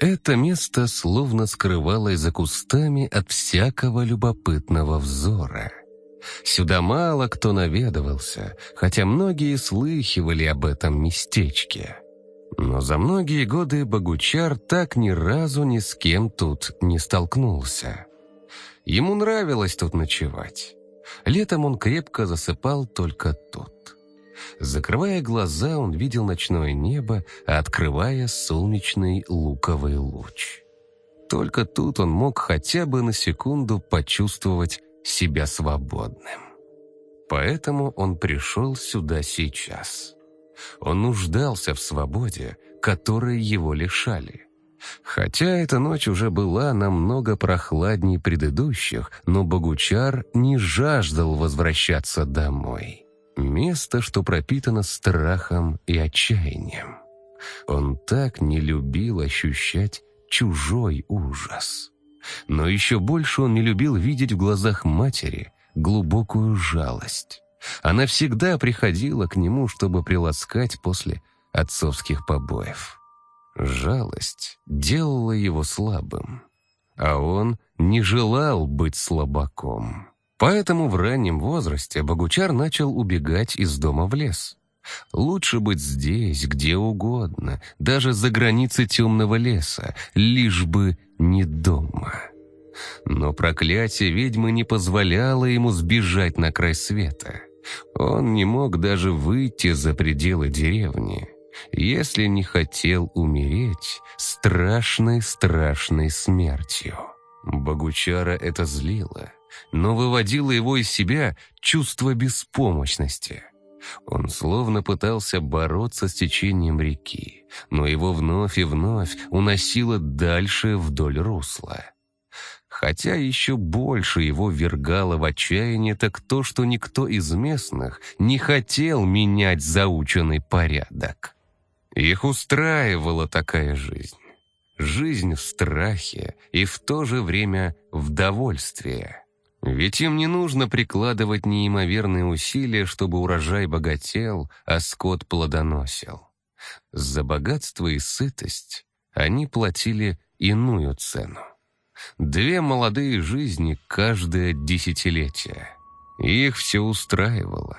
Это место словно скрывалось за кустами от всякого любопытного взора. Сюда мало кто наведывался, хотя многие слыхивали об этом местечке. Но за многие годы Богучар так ни разу ни с кем тут не столкнулся. Ему нравилось тут ночевать. Летом он крепко засыпал только тут. Закрывая глаза, он видел ночное небо, открывая солнечный луковый луч. Только тут он мог хотя бы на секунду почувствовать себя свободным. Поэтому он пришел сюда сейчас. Он нуждался в свободе, которой его лишали. Хотя эта ночь уже была намного прохладней предыдущих, но Богучар не жаждал возвращаться домой. Место, что пропитано страхом и отчаянием. Он так не любил ощущать чужой ужас. Но еще больше он не любил видеть в глазах матери глубокую жалость. Она всегда приходила к нему, чтобы приласкать после отцовских побоев. Жалость делала его слабым, а он не желал быть слабаком. Поэтому в раннем возрасте Богучар начал убегать из дома в лес. Лучше быть здесь, где угодно, даже за границей темного леса, лишь бы не дома. Но проклятие ведьмы не позволяло ему сбежать на край света. Он не мог даже выйти за пределы деревни, если не хотел умереть страшной-страшной смертью. Богучара это злило но выводило его из себя чувство беспомощности. Он словно пытался бороться с течением реки, но его вновь и вновь уносило дальше вдоль русла. Хотя еще больше его вергало в отчаяние так то, что никто из местных не хотел менять заученный порядок. Их устраивала такая жизнь. Жизнь в страхе и в то же время в довольстве. Ведь им не нужно прикладывать неимоверные усилия, чтобы урожай богател, а скот плодоносил. За богатство и сытость они платили иную цену. Две молодые жизни каждое десятилетие. Их все устраивало.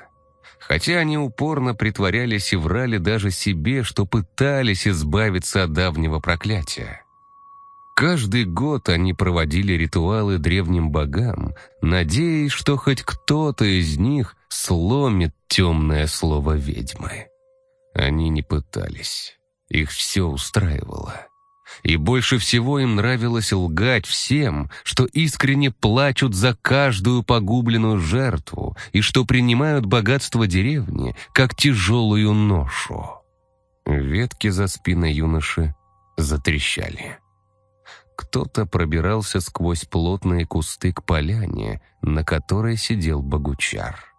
Хотя они упорно притворялись и врали даже себе, что пытались избавиться от давнего проклятия. Каждый год они проводили ритуалы древним богам, надеясь, что хоть кто-то из них сломит темное слово ведьмы. Они не пытались. Их все устраивало. И больше всего им нравилось лгать всем, что искренне плачут за каждую погубленную жертву и что принимают богатство деревни как тяжелую ношу. Ветки за спиной юноши затрещали. Кто-то пробирался сквозь плотные кусты к поляне, на которой сидел Богучар.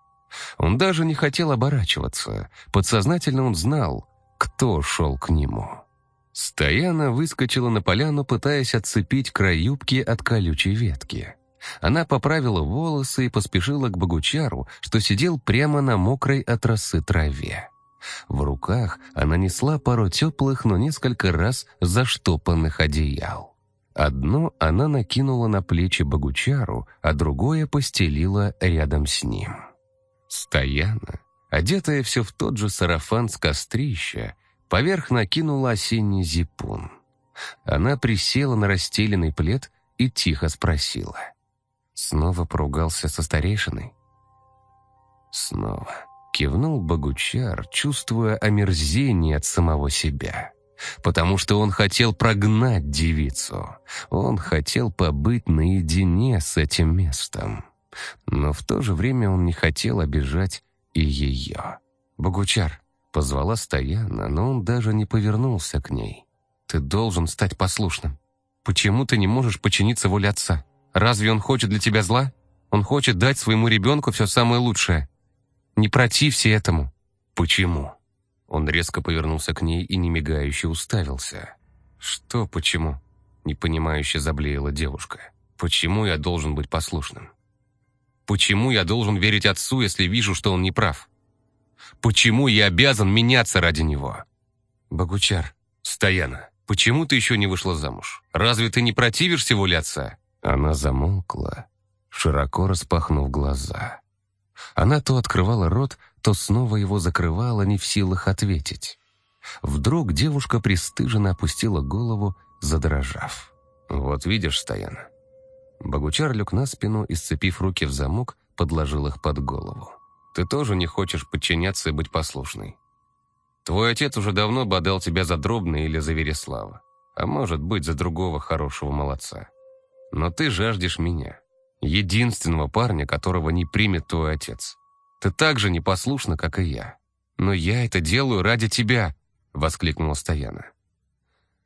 Он даже не хотел оборачиваться. Подсознательно он знал, кто шел к нему. Стояна выскочила на поляну, пытаясь отцепить край юбки от колючей ветки. Она поправила волосы и поспешила к Богучару, что сидел прямо на мокрой от росы траве. В руках она несла пару теплых, но несколько раз заштопанных одеял. Одно она накинула на плечи Богучару, а другое постелила рядом с ним. Стояна, одетая все в тот же сарафан с кострища, поверх накинула осенний зипун. Она присела на расстеленный плед и тихо спросила. Снова поругался со старейшиной? Снова. Кивнул Богучар, чувствуя омерзение от самого себя потому что он хотел прогнать девицу. Он хотел побыть наедине с этим местом. Но в то же время он не хотел обижать и ее. «Богучар», — позвала Стояна, но он даже не повернулся к ней. «Ты должен стать послушным. Почему ты не можешь подчиниться воле отца? Разве он хочет для тебя зла? Он хочет дать своему ребенку все самое лучшее. Не протився этому». «Почему?» Он резко повернулся к ней и немигающе уставился. «Что, почему?» — непонимающе заблеяла девушка. «Почему я должен быть послушным? Почему я должен верить отцу, если вижу, что он не прав? Почему я обязан меняться ради него?» «Богучар, Стояна, Почему ты еще не вышла замуж? Разве ты не противишься воле отца?» Она замолкла, широко распахнув глаза. Она то открывала рот, то снова его закрывала, не в силах ответить. Вдруг девушка пристыженно опустила голову, задрожав. «Вот видишь, Стояна». Богучар лег на спину и, сцепив руки в замок, подложил их под голову. «Ты тоже не хочешь подчиняться и быть послушной. Твой отец уже давно бодал тебя за Дробный или за Вереслава, а может быть, за другого хорошего молодца. Но ты жаждешь меня, единственного парня, которого не примет твой отец. Ты так же непослушна, как и я. Но я это делаю ради тебя», — воскликнула Стояна.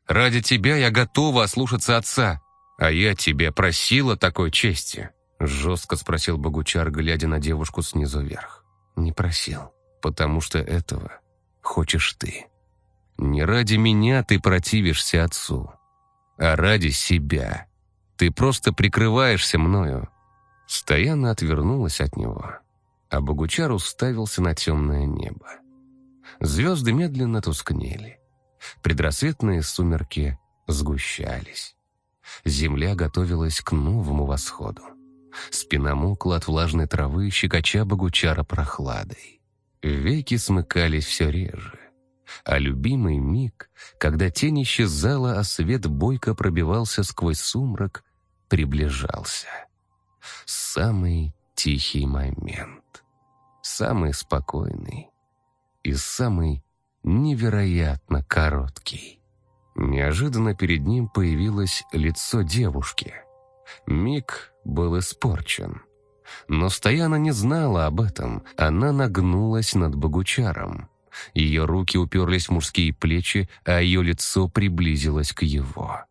«Ради тебя я готова ослушаться отца, а я тебя просила такой чести», — жестко спросил Богучар, глядя на девушку снизу вверх. «Не просил, потому что этого хочешь ты. Не ради меня ты противишься отцу, а ради себя. Ты просто прикрываешься мною». Стояна отвернулась от него, а Богучар уставился на темное небо. Звезды медленно тускнели. Предрассветные сумерки сгущались. Земля готовилась к новому восходу. Спина мокла от влажной травы, щекоча Богучара прохладой. Веки смыкались все реже. А любимый миг, когда тень исчезала, а свет бойко пробивался сквозь сумрак, приближался. Самый тихий момент. Самый спокойный и самый невероятно короткий. Неожиданно перед ним появилось лицо девушки. Миг был испорчен. Но Стояна не знала об этом. Она нагнулась над Богучаром. Ее руки уперлись в мужские плечи, а ее лицо приблизилось к его.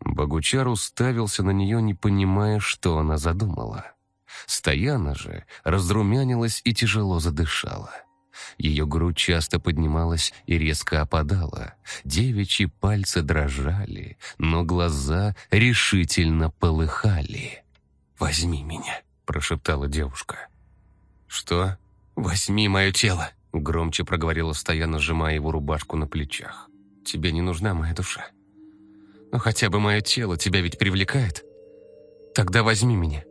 Богучар уставился на нее, не понимая, что она задумала. Стояна же разрумянилась и тяжело задышала. Ее грудь часто поднималась и резко опадала. Девичьи пальцы дрожали, но глаза решительно полыхали. «Возьми меня», — прошептала девушка. «Что? Возьми мое тело», — громче проговорила стоянно, сжимая его рубашку на плечах. «Тебе не нужна моя душа. Но хотя бы мое тело тебя ведь привлекает. Тогда возьми меня.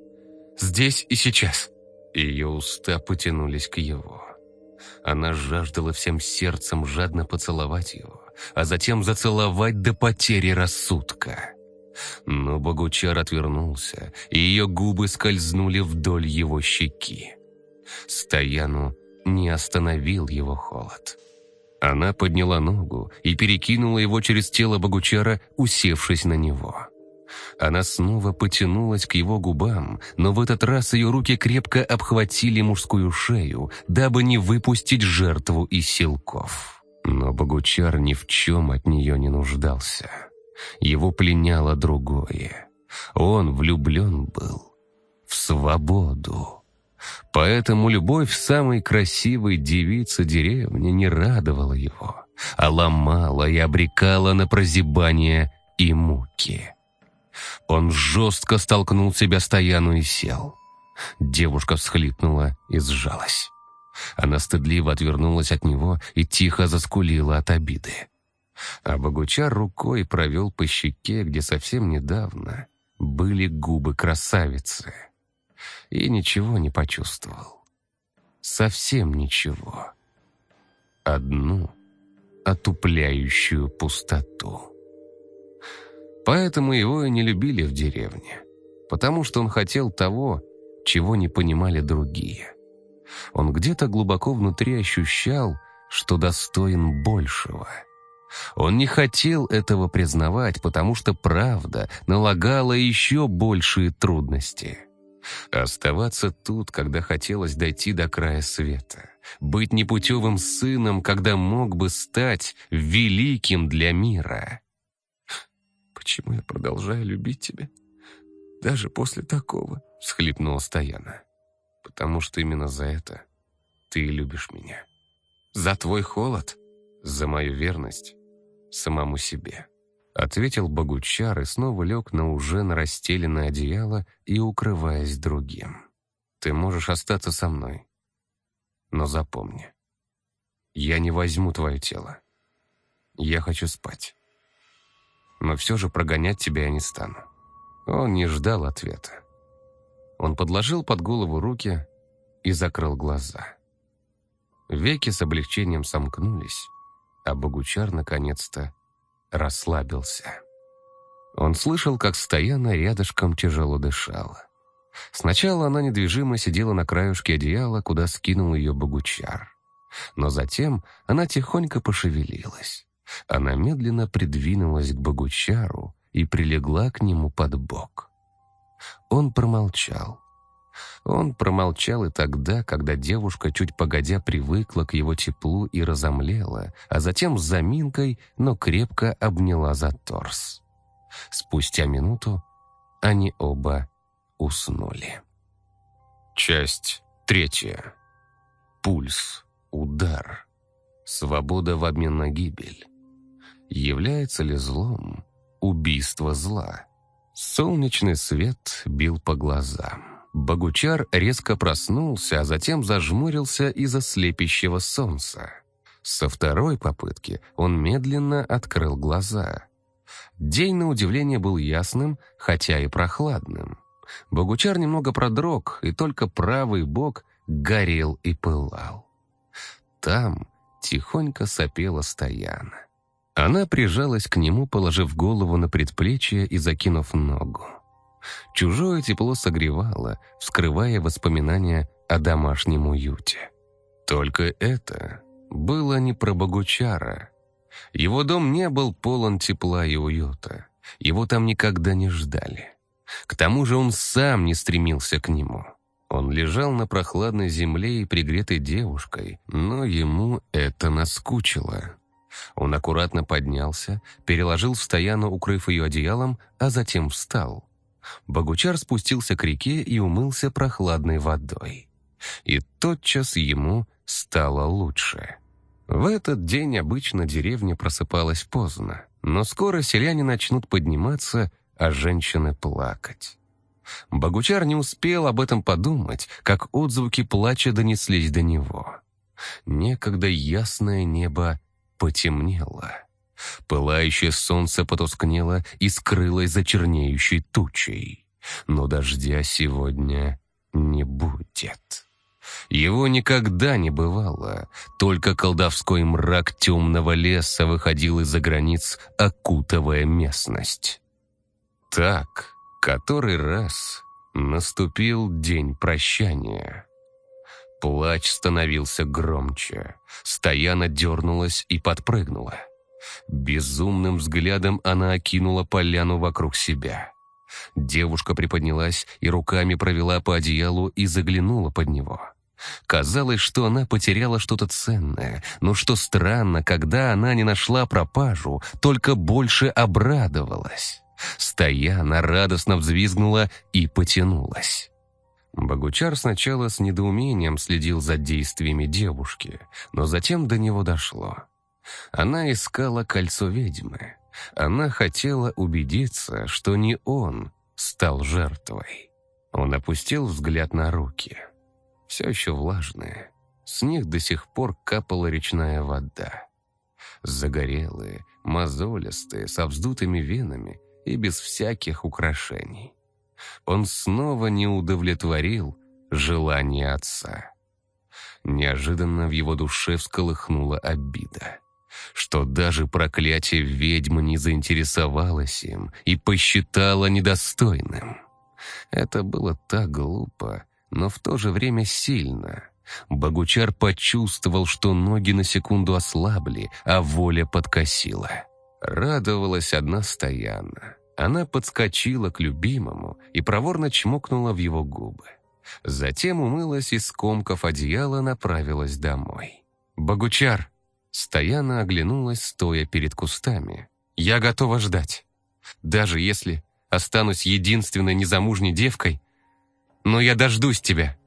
Здесь и сейчас». Ее уста потянулись к его. Она жаждала всем сердцем жадно поцеловать его, а затем зацеловать до потери рассудка. Но Богучар отвернулся, и ее губы скользнули вдоль его щеки. Стояну не остановил его холод. Она подняла ногу и перекинула его через тело Богучара, усевшись на него. Она снова потянулась к его губам, но в этот раз ее руки крепко обхватили мужскую шею, дабы не выпустить жертву из силков. Но Богучар ни в чем от нее не нуждался. Его пленяло другое. Он влюблен был в свободу. Поэтому любовь самой красивой девицы деревни не радовала его, а ломала и обрекала на прозябание и муки. Он жестко столкнул себя стояну и сел. Девушка всхлипнула и сжалась. Она стыдливо отвернулась от него и тихо заскулила от обиды. А Богучар рукой провел по щеке, где совсем недавно были губы красавицы. И ничего не почувствовал. Совсем ничего. Одну отупляющую пустоту. Поэтому его и не любили в деревне, потому что он хотел того, чего не понимали другие. Он где-то глубоко внутри ощущал, что достоин большего. Он не хотел этого признавать, потому что правда налагала еще большие трудности. Оставаться тут, когда хотелось дойти до края света. Быть непутевым сыном, когда мог бы стать великим для мира. «Почему я продолжаю любить тебя? Даже после такого?» — всхлипнула Стояна. «Потому что именно за это ты любишь меня. За твой холод, за мою верность самому себе». Ответил Богучар и снова лег на уже нарастеленное одеяло и укрываясь другим. «Ты можешь остаться со мной, но запомни, я не возьму твое тело. Я хочу спать. Но все же прогонять тебя я не стану». Он не ждал ответа. Он подложил под голову руки и закрыл глаза. Веки с облегчением сомкнулись, а Богучар наконец-то расслабился. Он слышал, как Стояна рядышком тяжело дышала. Сначала она недвижимо сидела на краюшке одеяла, куда скинул ее Богучар. Но затем она тихонько пошевелилась. Она медленно придвинулась к Богучару и прилегла к нему под бок. Он промолчал. Он промолчал и тогда, когда девушка чуть погодя привыкла к его теплу и разомлела, а затем с заминкой, но крепко обняла за торс. Спустя минуту они оба уснули. Часть третья. Пульс, удар, свобода в обмен на гибель. Является ли злом убийство зла? Солнечный свет бил по глазам. Богучар резко проснулся, а затем зажмурился из-за слепящего солнца. Со второй попытки он медленно открыл глаза. День, на удивление, был ясным, хотя и прохладным. Богучар немного продрог, и только правый бок горел и пылал. Там тихонько сопела стояна. Она прижалась к нему, положив голову на предплечье и закинув ногу. Чужое тепло согревало, вскрывая воспоминания о домашнем уюте. Только это было не про Богучара. Его дом не был полон тепла и уюта. Его там никогда не ждали. К тому же он сам не стремился к нему. Он лежал на прохладной земле и пригретой девушкой, но ему это наскучило. Он аккуратно поднялся, переложил в стояну, укрыв ее одеялом, а затем встал. Богучар спустился к реке и умылся прохладной водой. И тотчас ему стало лучше. В этот день обычно деревня просыпалась поздно, но скоро селяне начнут подниматься, а женщины плакать. Богучар не успел об этом подумать, как отзвуки плача донеслись до него. Некогда ясное небо потемнело. Пылающее солнце потускнело и скрылось за чернеющей тучей. Но дождя сегодня не будет. Его никогда не бывало, только колдовской мрак темного леса выходил из-за границ, окутывая местность. Так, который раз наступил день прощания. Плач становился громче, стояна дернулась и подпрыгнула. Безумным взглядом она окинула поляну вокруг себя. Девушка приподнялась и руками провела по одеялу и заглянула под него. Казалось, что она потеряла что-то ценное, но что странно, когда она не нашла пропажу, только больше обрадовалась. Стояна радостно взвизгнула и потянулась. Богучар сначала с недоумением следил за действиями девушки, но затем до него дошло. Она искала кольцо ведьмы. Она хотела убедиться, что не он стал жертвой. Он опустил взгляд на руки. Все еще влажные. С них до сих пор капала речная вода. Загорелые, мозолистые, со вздутыми венами и без всяких украшений. Он снова не удовлетворил желание отца. Неожиданно в его душе всколыхнула обида что даже проклятие ведьмы не заинтересовалось им и посчитало недостойным. Это было так глупо, но в то же время сильно. Богучар почувствовал, что ноги на секунду ослабли, а воля подкосила. Радовалась одна стоянна. Она подскочила к любимому и проворно чмокнула в его губы. Затем умылась и, скомкав одеяло, направилась домой. «Богучар!» Стояна оглянулась, стоя перед кустами. «Я готова ждать. Даже если останусь единственной незамужней девкой, но я дождусь тебя.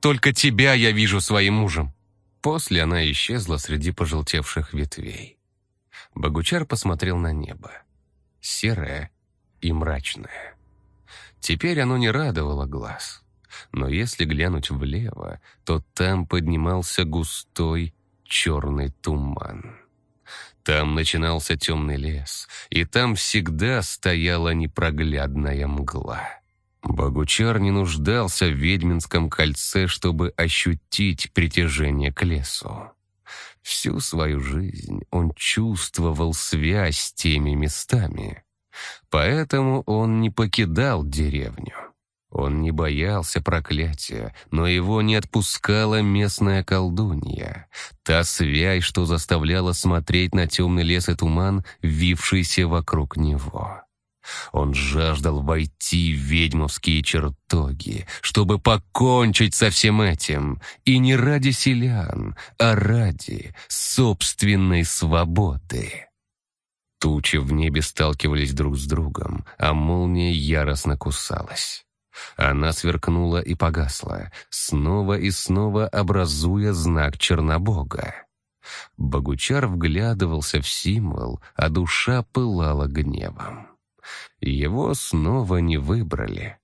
Только тебя я вижу своим мужем». После она исчезла среди пожелтевших ветвей. Богучар посмотрел на небо. Серое и мрачное. Теперь оно не радовало глаз. Но если глянуть влево, то там поднимался густой черный туман. Там начинался темный лес, и там всегда стояла непроглядная мгла. Богучар не нуждался в ведьминском кольце, чтобы ощутить притяжение к лесу. Всю свою жизнь он чувствовал связь с теми местами. Поэтому он не покидал деревню. Он не боялся проклятия, но его не отпускала местная колдунья. Та связь, что заставляла смотреть на темный лес и туман, вившийся вокруг него. Он жаждал войти в ведьмовские чертоги, чтобы покончить со всем этим, и не ради селян, а ради собственной свободы. Тучи в небе сталкивались друг с другом, а молния яростно кусалась. Она сверкнула и погасла, снова и снова образуя знак Чернобога. Богучар вглядывался в символ, а душа пылала гневом. Его снова не выбрали.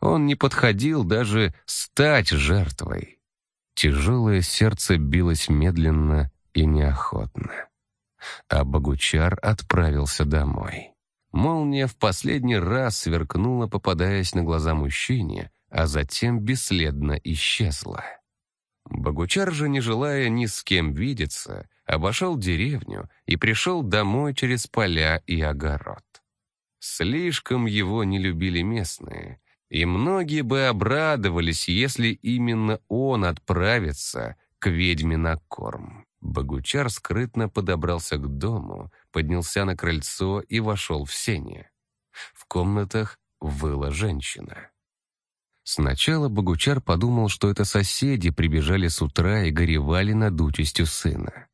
Он не подходил даже стать жертвой. Тяжелое сердце билось медленно и неохотно. А Богучар отправился домой. Молния в последний раз сверкнула, попадаясь на глаза мужчине, а затем бесследно исчезла. Богучар же, не желая ни с кем видеться, обошел деревню и пришел домой через поля и огород. Слишком его не любили местные, и многие бы обрадовались, если именно он отправится к ведьме на корм. Богучар скрытно подобрался к дому, поднялся на крыльцо и вошел в сене. В комнатах выла женщина. Сначала Богучар подумал, что это соседи прибежали с утра и горевали над участью сына.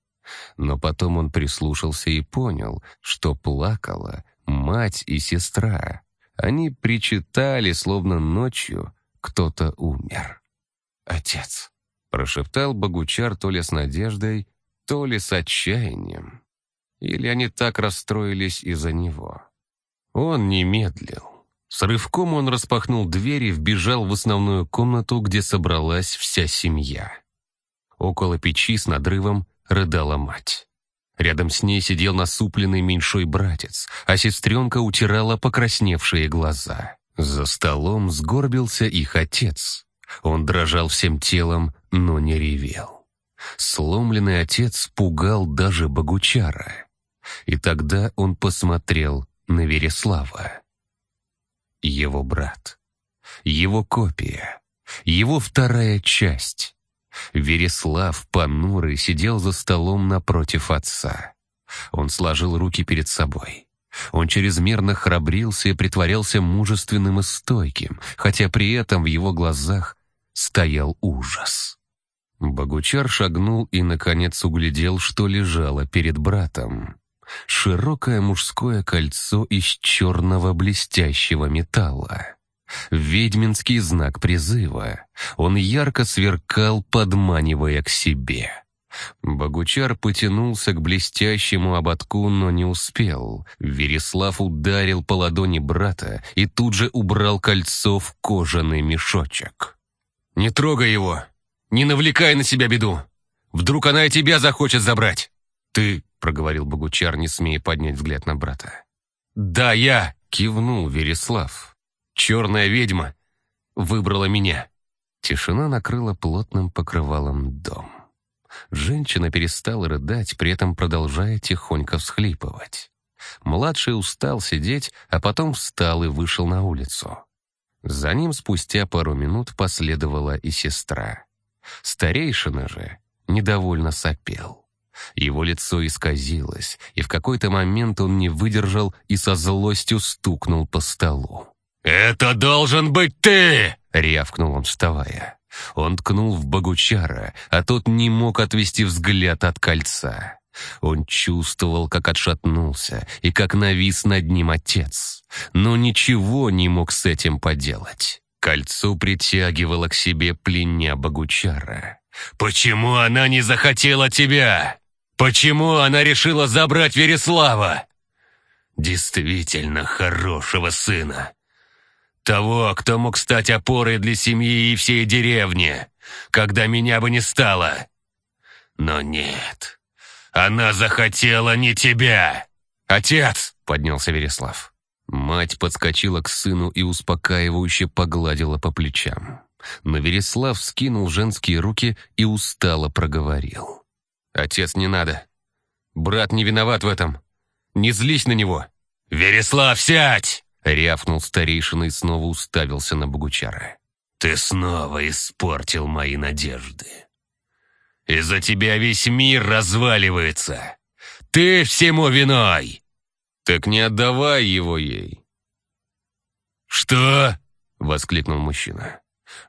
Но потом он прислушался и понял, что плакала мать и сестра. Они причитали, словно ночью кто-то умер. «Отец», — прошептал Богучар то ли с надеждой, то ли с отчаянием. Или они так расстроились из-за него. Он не медлил. С рывком он распахнул дверь и вбежал в основную комнату, где собралась вся семья. Около печи с надрывом рыдала мать. Рядом с ней сидел насупленный меньшой братец, а сестренка утирала покрасневшие глаза. За столом сгорбился их отец. Он дрожал всем телом, но не ревел. Сломленный отец пугал даже Богучара. И тогда он посмотрел на Вереслава. Его брат. Его копия. Его вторая часть. Вереслав, понурый, сидел за столом напротив отца. Он сложил руки перед собой. Он чрезмерно храбрился и притворялся мужественным и стойким, хотя при этом в его глазах стоял ужас. Богучар шагнул и, наконец, углядел, что лежало перед братом. Широкое мужское кольцо из черного блестящего металла. Ведьминский знак призыва. Он ярко сверкал, подманивая к себе. Богучар потянулся к блестящему ободку, но не успел. Вереслав ударил по ладони брата и тут же убрал кольцо в кожаный мешочек. «Не трогай его!» Не навлекай на себя беду. Вдруг она и тебя захочет забрать. Ты, — проговорил Богучар, не смея поднять взгляд на брата. Да, я, — кивнул Вереслав. Черная ведьма выбрала меня. Тишина накрыла плотным покрывалом дом. Женщина перестала рыдать, при этом продолжая тихонько всхлипывать. Младший устал сидеть, а потом встал и вышел на улицу. За ним спустя пару минут последовала и сестра. Старейшина же недовольно сопел. Его лицо исказилось, и в какой-то момент он не выдержал и со злостью стукнул по столу. «Это должен быть ты!» — рявкнул он, вставая. Он ткнул в Богучара, а тот не мог отвести взгляд от кольца. Он чувствовал, как отшатнулся и как навис над ним отец, но ничего не мог с этим поделать. Кольцо притягивало к себе пленя Богучара. «Почему она не захотела тебя? Почему она решила забрать Вереслава? Действительно хорошего сына. Того, кто мог стать опорой для семьи и всей деревни, когда меня бы не стало. Но нет, Она захотела не тебя!» «Отец!» — поднялся Вереслав. Мать подскочила к сыну и успокаивающе погладила по плечам. Но Вереслав скинул женские руки и устало проговорил. «Отец, не надо. Брат не виноват в этом. Не злись на него!» «Вереслав, сядь!» — рявкнул старейшина и снова уставился на Богучара. «Ты снова испортил мои надежды. Из-за тебя весь мир разваливается. Ты всему виной!» «Так не отдавай его ей!» «Что?» — воскликнул мужчина.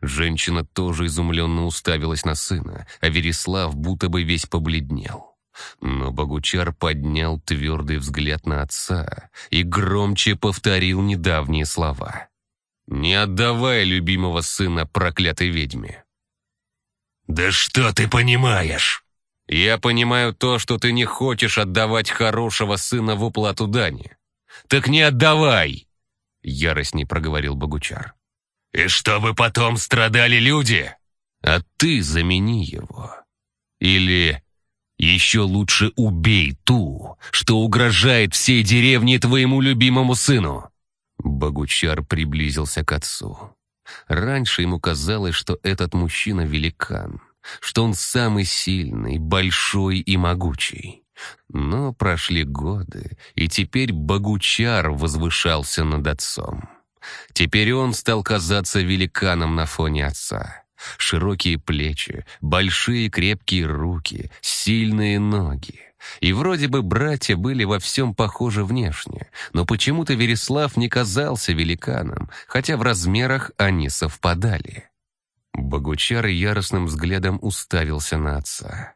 Женщина тоже изумленно уставилась на сына, а Вереслав будто бы весь побледнел. Но Богучар поднял твердый взгляд на отца и громче повторил недавние слова. «Не отдавай любимого сына проклятой ведьме». «Да что ты понимаешь?» «Я понимаю то, что ты не хочешь отдавать хорошего сына в уплату дани. Так не отдавай!» Яростней проговорил Богучар. «И чтобы потом страдали люди!» «А ты замени его. Или еще лучше убей ту, что угрожает всей деревне твоему любимому сыну!» Богучар приблизился к отцу. Раньше ему казалось, что этот мужчина великан, что он самый сильный, большой и могучий. Но прошли годы, и теперь Богучар возвышался над отцом. Теперь он стал казаться великаном на фоне отца. Широкие плечи, большие крепкие руки, сильные ноги. И вроде бы братья были во всем похожи внешне, но почему-то Вереслав не казался великаном, хотя в размерах они совпадали. Богучар яростным взглядом уставился на отца.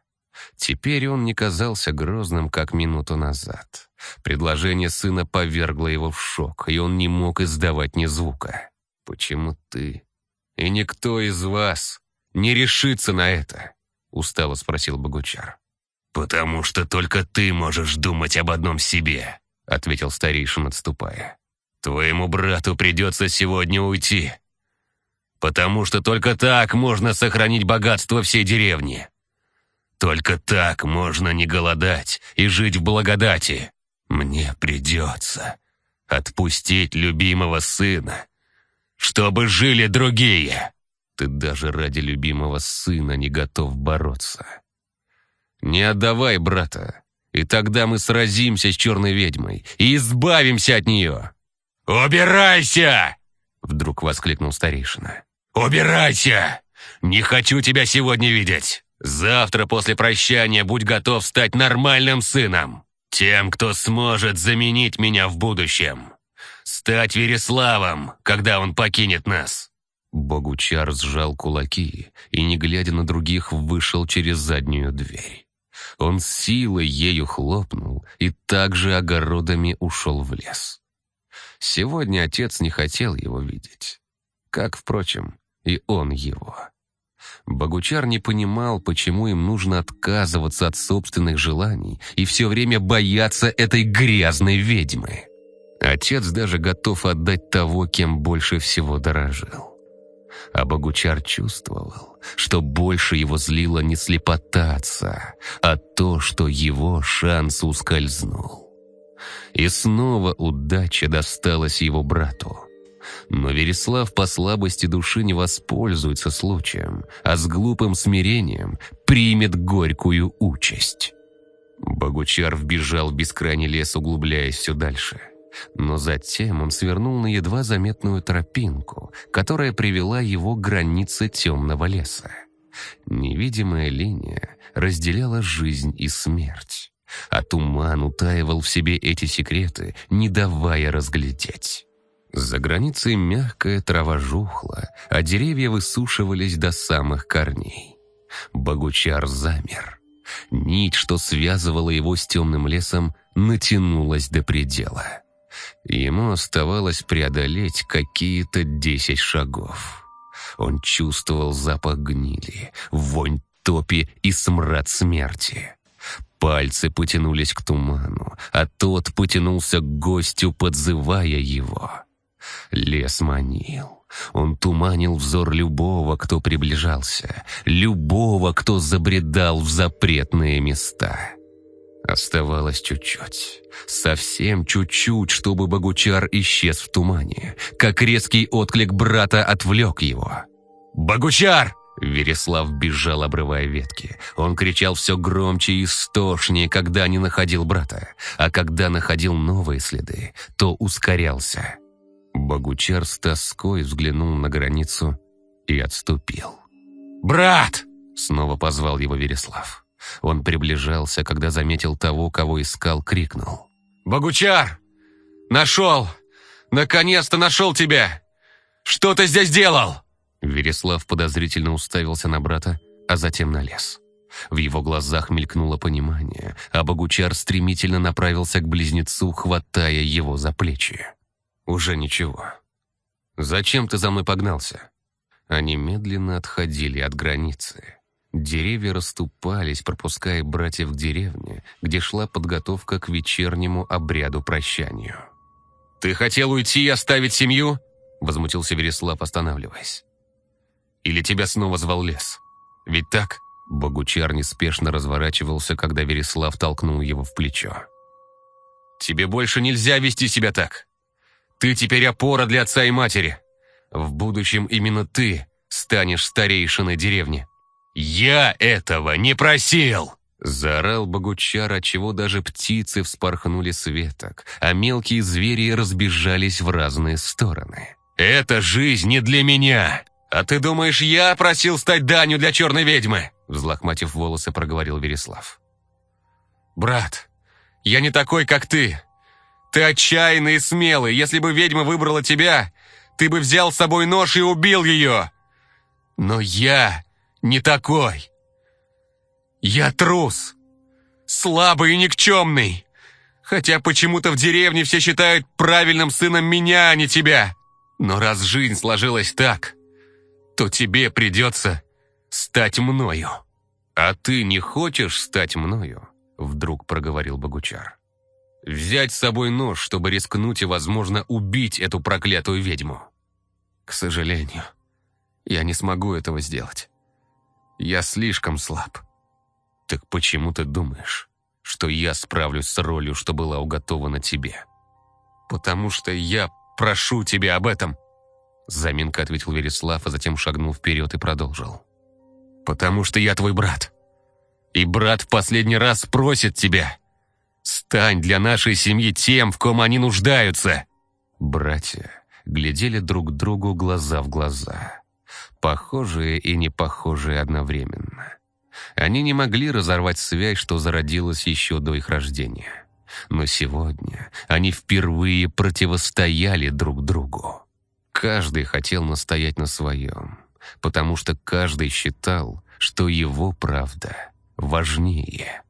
Теперь он не казался грозным, как минуту назад. Предложение сына повергло его в шок, и он не мог издавать ни звука. «Почему ты и никто из вас не решится на это?» — устало спросил Богучар. «Потому что только ты можешь думать об одном себе», — ответил старейшин, отступая. «Твоему брату придется сегодня уйти, потому что только так можно сохранить богатство всей деревни. Только так можно не голодать и жить в благодати. Мне придется отпустить любимого сына, чтобы жили другие. Ты даже ради любимого сына не готов бороться. Не отдавай брата, и тогда мы сразимся с черной ведьмой и избавимся от нее. «Убирайся!» — вдруг воскликнул старейшина. «Убирайся! Не хочу тебя сегодня видеть! Завтра после прощания будь готов стать нормальным сыном, тем, кто сможет заменить меня в будущем, стать Вереславом, когда он покинет нас». Богучар сжал кулаки и, не глядя на других, вышел через заднюю дверь. Он с силой ею хлопнул и также огородами ушел в лес. Сегодня отец не хотел его видеть. Как, впрочем, и он его. Богучар не понимал, почему им нужно отказываться от собственных желаний и все время бояться этой грязной ведьмы. Отец даже готов отдать того, кем больше всего дорожил. А Богучар чувствовал, что больше его злила не слепота отца, а то, что его шанс ускользнул. И снова удача досталась его брату. Но Вереслав по слабости души не воспользуется случаем, а с глупым смирением примет горькую участь. Богучар вбежал в бескрайний лес, углубляясь все дальше. Но затем он свернул на едва заметную тропинку, которая привела его к границе темного леса. Невидимая линия разделяла жизнь и смерть, а туман утаивал в себе эти секреты, не давая разглядеть. За границей мягкая трава жухла, а деревья высушивались до самых корней. Богучар замер. Нить, что связывала его с темным лесом, натянулась до предела. Ему оставалось преодолеть какие-то десять шагов. Он чувствовал запах гнили, вонь топи и смрад смерти. Пальцы потянулись к туману, а тот потянулся к гостю, подзывая его. Лес манил. Он туманил взор любого, кто приближался, любого, кто забредал в запретные места. Оставалось чуть-чуть. Совсем чуть-чуть, чтобы Богучар исчез в тумане. Как резкий отклик брата отвлек его. «Богучар!» Вереслав бежал, обрывая ветки. Он кричал все громче и истошнее, когда не находил брата. А когда находил новые следы, то ускорялся. Богучар с тоской взглянул на границу и отступил. «Брат!» — снова позвал его Вереслав. Он приближался, когда заметил того, кого искал, крикнул. «Богучар! Нашел! Наконец-то нашел тебя! Что ты здесь делал?» Вереслав подозрительно уставился на брата, а затем на лес. В его глазах мелькнуло понимание, а Богучар стремительно направился к близнецу, хватая его за плечи. «Уже ничего. Зачем ты за мной погнался?» Они медленно отходили от границы. Деревья расступались, пропуская братьев к деревне, где шла подготовка к вечернему обряду прощанию. «Ты хотел уйти и оставить семью?» — возмутился Вереслав, останавливаясь. «Или тебя снова звал лес? Ведь так?» Богучар неспешно разворачивался, когда Вереслав толкнул его в плечо. «Тебе больше нельзя вести себя так. Ты теперь опора для отца и матери. В будущем именно ты станешь старейшиной деревни». «Я этого не просил!» Заорал Богучар, отчего даже птицы вспорхнули с веток, а мелкие звери разбежались в разные стороны. «Это жизнь не для меня! А ты думаешь, я просил стать данью для черной ведьмы?» Взлохматив волосы, проговорил Вереслав. «Брат, я не такой, как ты. Ты отчаянный и смелый. Если бы ведьма выбрала тебя, ты бы взял с собой нож и убил ее. Но я не такой. Я трус, слабый и никчемный. Хотя почему-то в деревне все считают правильным сыном меня, а не тебя. Но раз жизнь сложилась так, то тебе придется стать мною». «А ты не хочешь стать мною?» — вдруг проговорил Богучар. «Взять с собой нож, чтобы рискнуть и, возможно, убить эту проклятую ведьму?» «К сожалению, я не смогу этого сделать. Я слишком слаб. Так почему ты думаешь, что я справлюсь с ролью, что была уготована тебе? Потому что я прошу тебя об этом. Заминка ответил Вереслав, а затем шагнул вперед и продолжил. Потому что я твой брат. И брат в последний раз просит тебя. Стань для нашей семьи тем, в ком они нуждаются. Братья глядели друг другу глаза в глаза похожие и непохожие одновременно. Они не могли разорвать связь, что зародилась еще до их рождения. Но сегодня они впервые противостояли друг другу. Каждый хотел настоять на своем, потому что каждый считал, что его правда важнее.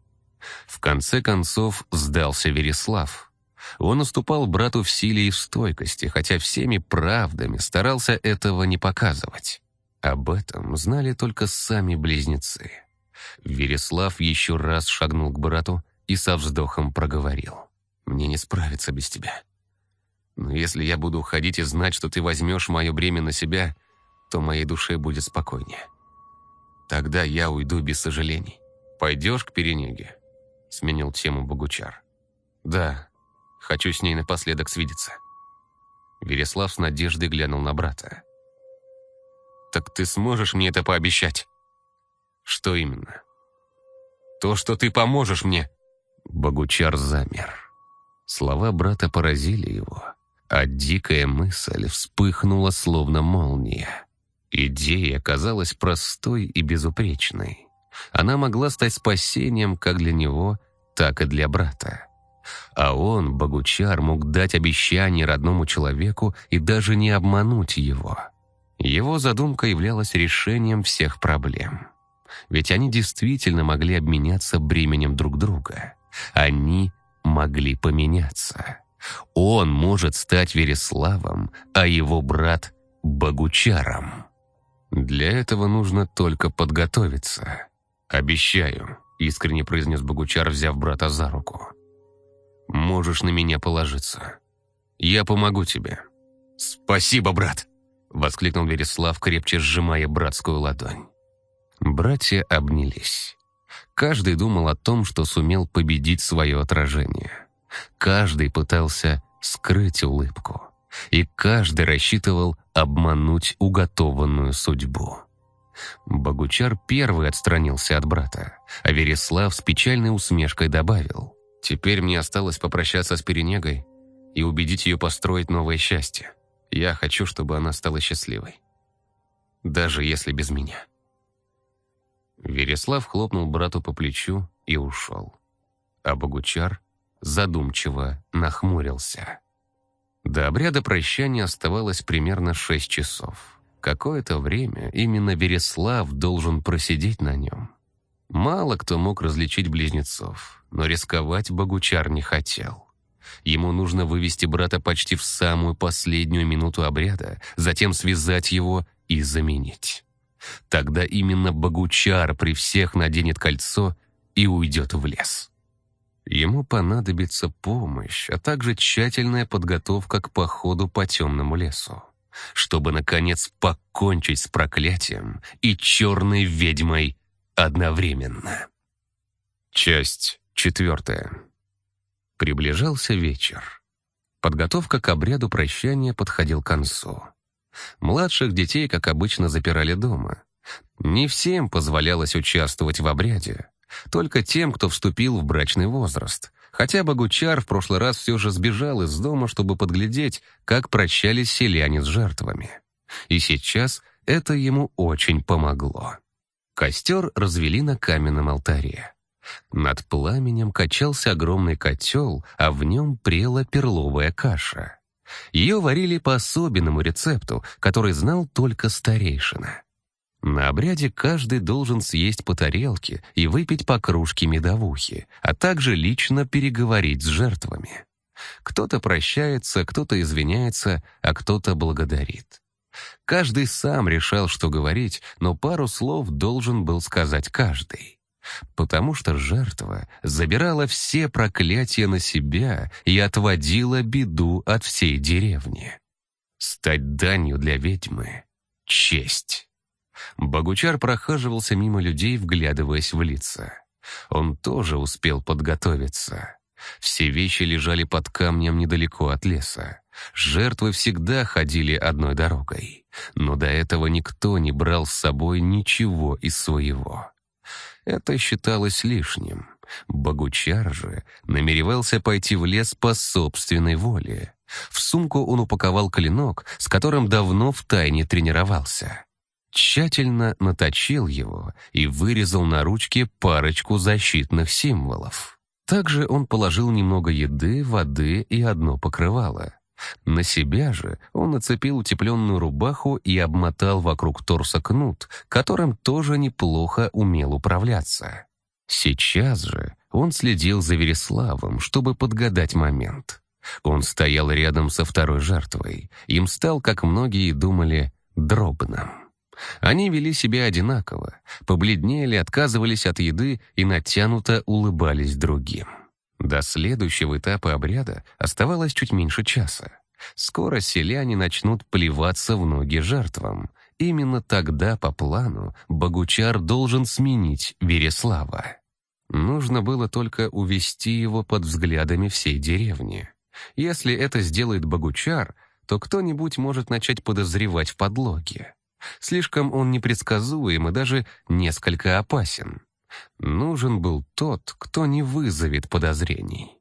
В конце концов сдался Вереслав. Он уступал брату в силе и в стойкости, хотя всеми правдами старался этого не показывать. Об этом знали только сами близнецы. Вереслав еще раз шагнул к брату и со вздохом проговорил. «Мне не справиться без тебя. Но если я буду уходить и знать, что ты возьмешь мое бремя на себя, то моей душе будет спокойнее. Тогда я уйду без сожалений. Пойдешь к Перенеге?» Сменил тему Богучар. «Да, хочу с ней напоследок свидеться». Вереслав с надеждой глянул на брата. «Так ты сможешь мне это пообещать?» «Что именно?» «То, что ты поможешь мне!» Богучар замер. Слова брата поразили его, а дикая мысль вспыхнула словно молния. Идея казалась простой и безупречной. Она могла стать спасением как для него, так и для брата. А он, Богучар, мог дать обещание родному человеку и даже не обмануть его. Его задумка являлась решением всех проблем. Ведь они действительно могли обменяться бременем друг друга. Они могли поменяться. Он может стать Вереславом, а его брат — Богучаром. Для этого нужно только подготовиться. «Обещаю», — искренне произнес Богучар, взяв брата за руку. «Можешь на меня положиться. Я помогу тебе». «Спасибо, брат», — воскликнул Вереслав, крепче сжимая братскую ладонь. Братья обнялись. Каждый думал о том, что сумел победить свое отражение. Каждый пытался скрыть улыбку. И каждый рассчитывал обмануть уготованную судьбу. Богучар первый отстранился от брата, а Вереслав с печальной усмешкой добавил. «Теперь мне осталось попрощаться с Перенегой и убедить ее построить новое счастье. Я хочу, чтобы она стала счастливой. Даже если без меня». Вереслав хлопнул брату по плечу и ушел. А Богучар задумчиво нахмурился. До обряда прощания оставалось примерно шесть часов. Какое-то время именно Вереслав должен просидеть на нем. Мало кто мог различить близнецов, но рисковать Богучар не хотел. Ему нужно вывести брата почти в самую последнюю минуту обряда, затем связать его и заменить. Тогда именно Богучар при всех наденет кольцо и уйдет в лес. Ему понадобится помощь, а также тщательная подготовка к походу по темному лесу, чтобы, наконец, покончить с проклятием и черной ведьмой одновременно. Часть четвертая. Приближался вечер. Подготовка к обряду прощания подходил к концу. Младших детей, как обычно, запирали дома. Не всем позволялось участвовать в обряде, только тем, кто вступил в брачный возраст. Хотя Богучар в прошлый раз все же сбежал из дома, чтобы подглядеть, как прощались селяне с жертвами. И сейчас это ему очень помогло. Костер развели на каменном алтаре. Над пламенем качался огромный котел, а в нем прела перловая каша. Ее варили по особенному рецепту, который знал только старейшина. На обряде каждый должен съесть по тарелке и выпить по кружке медовухи, а также лично переговорить с жертвами. Кто-то прощается, кто-то извиняется, а кто-то благодарит. Каждый сам решал, что говорить, но пару слов должен был сказать каждый. Потому что жертва забирала все проклятия на себя и отводила беду от всей деревни. Стать данью для ведьмы — честь. Богучар прохаживался мимо людей, вглядываясь в лица. Он тоже успел подготовиться. Все вещи лежали под камнем недалеко от леса. Жертвы всегда ходили одной дорогой. Но до этого никто не брал с собой ничего из своего. Это считалось лишним. Богучар же намеревался пойти в лес по собственной воле. В сумку он упаковал клинок, с которым давно втайне тренировался тщательно наточил его и вырезал на ручке парочку защитных символов. Также он положил немного еды, воды и одно покрывало. На себя же он нацепил утепленную рубаху и обмотал вокруг торса кнут, которым тоже неплохо умел управляться. Сейчас же он следил за Вереславом, чтобы подгадать момент. Он стоял рядом со второй жертвой. Им стал, как многие думали, дробным. Они вели себя одинаково, побледнели, отказывались от еды и натянуто улыбались другим. До следующего этапа обряда оставалось чуть меньше часа. Скоро селяне начнут плеваться в ноги жертвам. Именно тогда, по плану, Богучар должен сменить Вереслава. Нужно было только увести его под взглядами всей деревни. Если это сделает Богучар, то кто-нибудь может начать подозревать в подлоге. Слишком он непредсказуем и даже несколько опасен. Нужен был тот, кто не вызовет подозрений.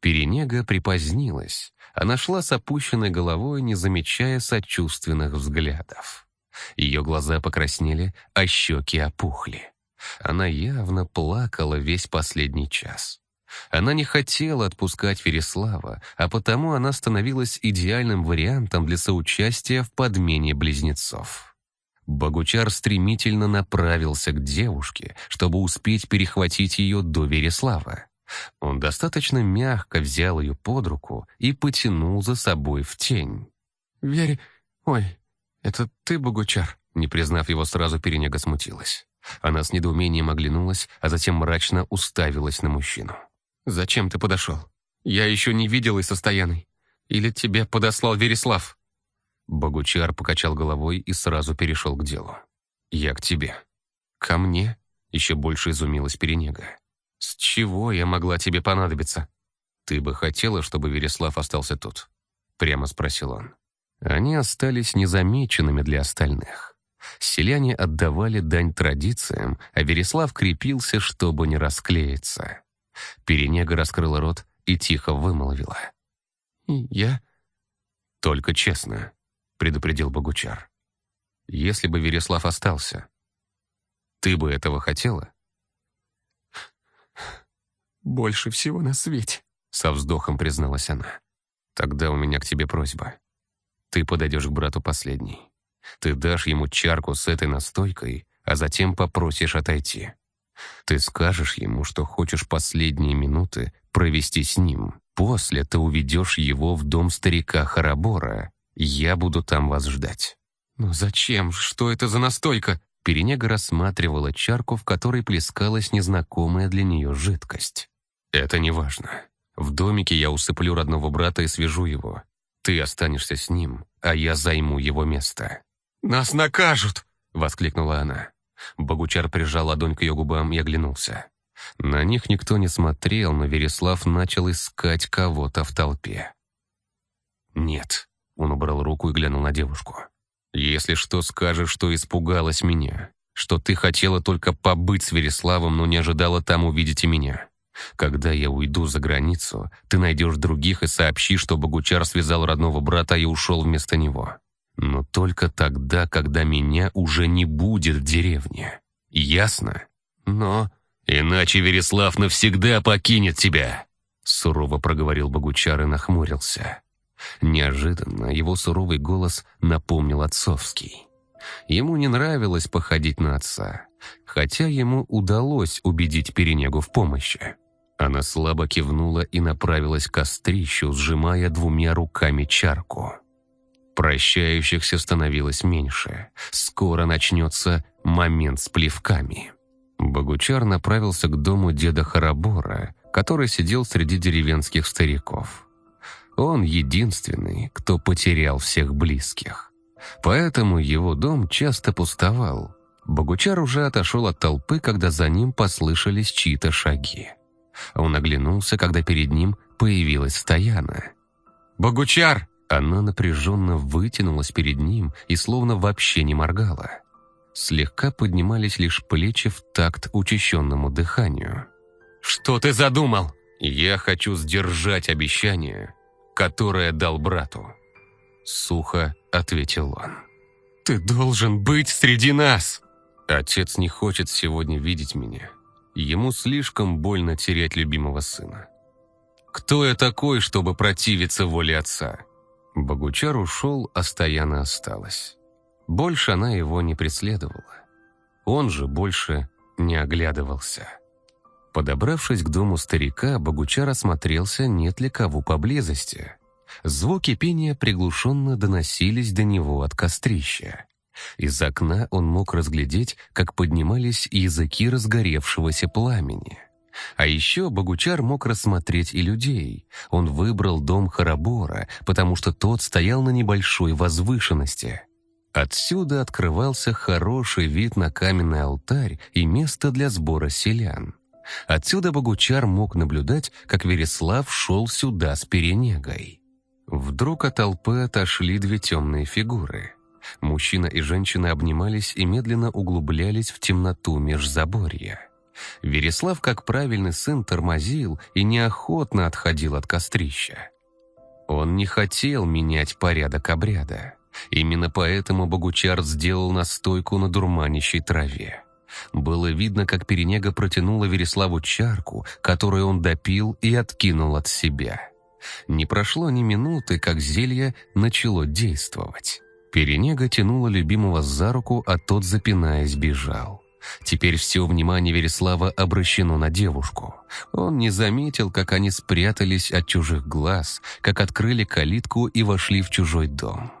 Перенега припозднилась. Она шла с опущенной головой, не замечая сочувственных взглядов. Ее глаза покраснели, а щеки опухли. Она явно плакала весь последний час. Она не хотела отпускать Вереслава, а потому она становилась идеальным вариантом для соучастия в подмене близнецов. Богучар стремительно направился к девушке, чтобы успеть перехватить ее до Вереслава. Он достаточно мягко взял ее под руку и потянул за собой в тень. «Вере... Ой, это ты, Богучар?» Не признав его, сразу Перенега смутилась. Она с недоумением оглянулась, а затем мрачно уставилась на мужчину. «Зачем ты подошел? Я еще не видел и состояный. Или тебя подослал Вереслав?» Богучар покачал головой и сразу перешел к делу. «Я к тебе». «Ко мне? Еще больше изумилась Перенега. «С чего я могла тебе понадобиться?» «Ты бы хотела, чтобы Вереслав остался тут?» Прямо спросил он. Они остались незамеченными для остальных. Селяне отдавали дань традициям, а Вереслав крепился, чтобы не расклеиться. Перенега раскрыла рот и тихо вымолвила. «Я...» «Только честно», — предупредил Богучар. «Если бы Вереслав остался, ты бы этого хотела?» «Больше всего на свете», — со вздохом призналась она. «Тогда у меня к тебе просьба. Ты подойдешь к брату последней. Ты дашь ему чарку с этой настойкой, а затем попросишь отойти. Ты скажешь ему, что хочешь последние минуты провести с ним. После ты уведешь его в дом старика Харабора. Я буду там вас ждать». «Но зачем? Что это за настойка?» Перенега рассматривала чарку, в которой плескалась незнакомая для нее жидкость. «Это не важно. В домике я усыплю родного брата и свяжу его. Ты останешься с ним, а я займу его место». «Нас накажут!» — воскликнула она. Богучар прижал ладонь к ее губам и оглянулся. На них никто не смотрел, но Вереслав начал искать кого-то в толпе. «Нет», — он убрал руку и глянул на девушку. «Если что, скажешь, что испугалась меня, что ты хотела только побыть с Вереславом, но не ожидала там увидеть и меня. Когда я уйду за границу, ты найдешь других и сообщи, что Богучар связал родного брата и ушел вместо него. Но только тогда, когда меня уже не будет в деревне. Ясно? Но... «Иначе Вереслав навсегда покинет тебя!» Сурово проговорил Богучар и нахмурился. Неожиданно его суровый голос напомнил отцовский. Ему не нравилось походить на отца, хотя ему удалось убедить Перенегу в помощи. Она слабо кивнула и направилась к кострищу, сжимая двумя руками чарку. Прощающихся становилось меньше. Скоро начнется момент с плевками. Богучар направился к дому деда Харабора, который сидел среди деревенских стариков. Он единственный, кто потерял всех близких. Поэтому его дом часто пустовал. Богучар уже отошел от толпы, когда за ним послышались чьи-то шаги. Он оглянулся, когда перед ним появилась Стояна. «Богучар!» Она напряженно вытянулась перед ним и словно вообще не моргала. Слегка поднимались лишь плечи в такт учащенному дыханию. «Что ты задумал?» «Я хочу сдержать обещание, которое дал брату», — сухо ответил он. «Ты должен быть среди нас!» Отец не хочет сегодня видеть меня. Ему слишком больно терять любимого сына. Кто я такой, чтобы противиться воле отца? Богучар ушел, а Стояна осталась. Больше она его не преследовала. Он же больше не оглядывался. Подобравшись к дому старика, Богучар осмотрелся, нет ли кого поблизости. Звуки пения приглушенно доносились до него от кострища. Из окна он мог разглядеть, как поднимались языки разгоревшегося пламени. А еще Богучар мог рассмотреть и людей. Он выбрал дом Харабора, потому что тот стоял на небольшой возвышенности. Отсюда открывался хороший вид на каменный алтарь и место для сбора селян. Отсюда Богучар мог наблюдать, как Вереслав шел сюда с перенегой. Вдруг от толпы отошли две темные фигуры. Мужчина и женщина обнимались и медленно углублялись в темноту межзаборья. Вереслав, как правильный сын, тормозил и неохотно отходил от кострища. Он не хотел менять порядок обряда. Именно поэтому Богучар сделал настойку на дурманящей траве. Было видно, как Перенега протянула Вереславу чарку, которую он допил и откинул от себя. Не прошло ни минуты, как зелье начало действовать. Перенега тянула любимого за руку, а тот, запинаясь, бежал. Теперь все внимание Вереслава обращено на девушку. Он не заметил, как они спрятались от чужих глаз, как открыли калитку и вошли в чужой дом.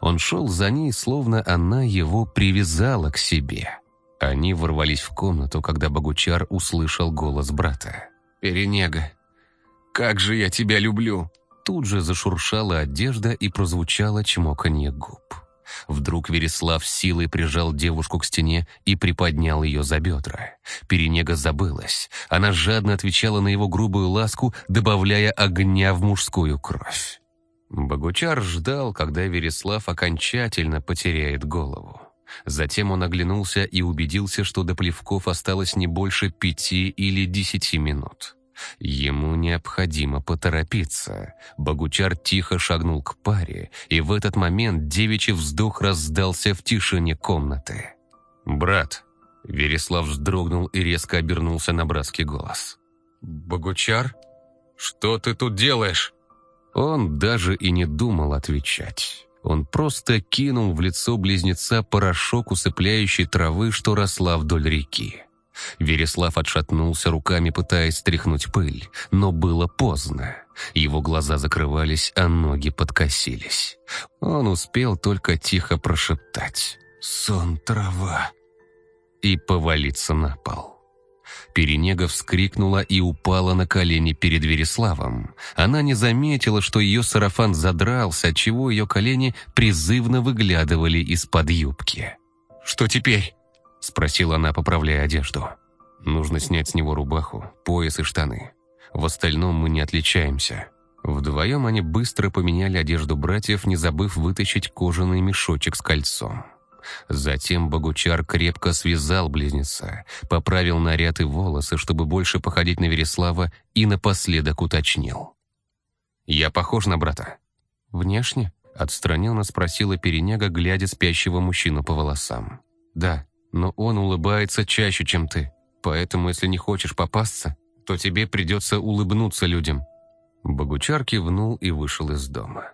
Он шел за ней, словно она его привязала к себе. Они ворвались в комнату, когда Богучар услышал голос брата. «Перенега, как же я тебя люблю!» Тут же зашуршала одежда и прозвучало чмоканье губ. Вдруг Вереслав силой прижал девушку к стене и приподнял ее за бедра. Перенега забылась. Она жадно отвечала на его грубую ласку, добавляя огня в мужскую кровь. Богучар ждал, когда Вереслав окончательно потеряет голову. Затем он оглянулся и убедился, что до плевков осталось не больше пяти или десяти минут. Ему необходимо поторопиться. Богучар тихо шагнул к паре, и в этот момент девичий вздох раздался в тишине комнаты. «Брат!» Вереслав вздрогнул и резко обернулся на братский голос. «Богучар? Что ты тут делаешь?» Он даже и не думал отвечать. Он просто кинул в лицо близнеца порошок усыпляющей травы, что росла вдоль реки. Вереслав отшатнулся руками, пытаясь стряхнуть пыль, но было поздно. Его глаза закрывались, а ноги подкосились. Он успел только тихо прошептать «Сон трава» и повалиться на пол. Перенега вскрикнула и упала на колени перед Вереславом. Она не заметила, что ее сарафан задрался, отчего ее колени призывно выглядывали из-под юбки. «Что теперь?» — спросила она, поправляя одежду. «Нужно снять с него рубаху, пояс и штаны. В остальном мы не отличаемся». Вдвоем они быстро поменяли одежду братьев, не забыв вытащить кожаный мешочек с кольцом. Затем Богучар крепко связал близнеца, поправил наряд и волосы, чтобы больше походить на Вереслава, и напоследок уточнил. «Я похож на брата?» «Внешне?» — отстраненно спросила Перенега, глядя спящего мужчину по волосам. «Да, но он улыбается чаще, чем ты. Поэтому, если не хочешь попасться, то тебе придется улыбнуться людям». Богучар кивнул и вышел из дома.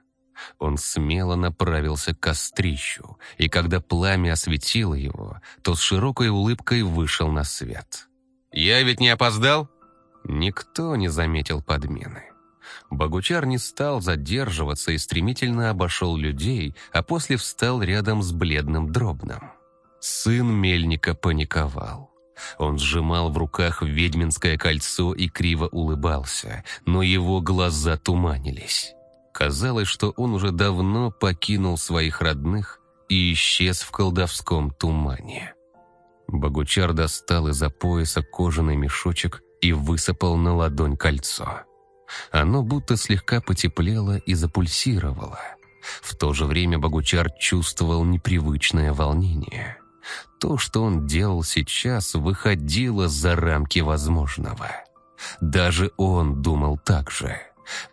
Он смело направился к кострищу, и когда пламя осветило его, то с широкой улыбкой вышел на свет. «Я ведь не опоздал?» Никто не заметил подмены. Богучар не стал задерживаться и стремительно обошел людей, а после встал рядом с бледным дробным. Сын мельника паниковал. Он сжимал в руках ведьминское кольцо и криво улыбался, но его глаза туманились. Казалось, что он уже давно покинул своих родных и исчез в колдовском тумане. Богучар достал из-за пояса кожаный мешочек и высыпал на ладонь кольцо. Оно будто слегка потеплело и запульсировало. В то же время Богучар чувствовал непривычное волнение. То, что он делал сейчас, выходило за рамки возможного. Даже он думал так же.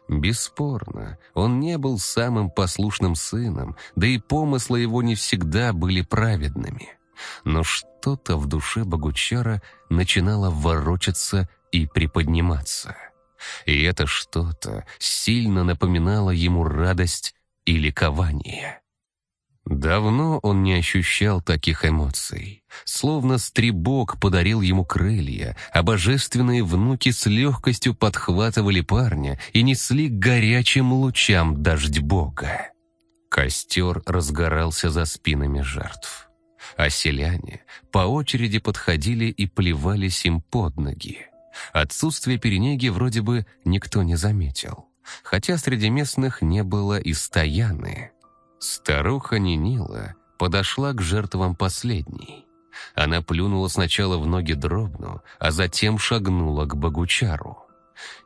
Бесспорно, он не был самым послушным сыном, да и помыслы его не всегда были праведными. Но что-то в душе Богучара начинало ворочаться и приподниматься. И это что-то сильно напоминало ему радость и ликование. Давно он не ощущал таких эмоций. Словно стребок подарил ему крылья, а божественные внуки с легкостью подхватывали парня и несли к горячим лучам дождь бога. Костер разгорался за спинами жертв. А селяне по очереди подходили и плевались им под ноги. Отсутствие перенеги вроде бы никто не заметил. Хотя среди местных не было и стояны. Старуха Нинила подошла к жертвам последней. Она плюнула сначала в ноги дробну, а затем шагнула к Богучару.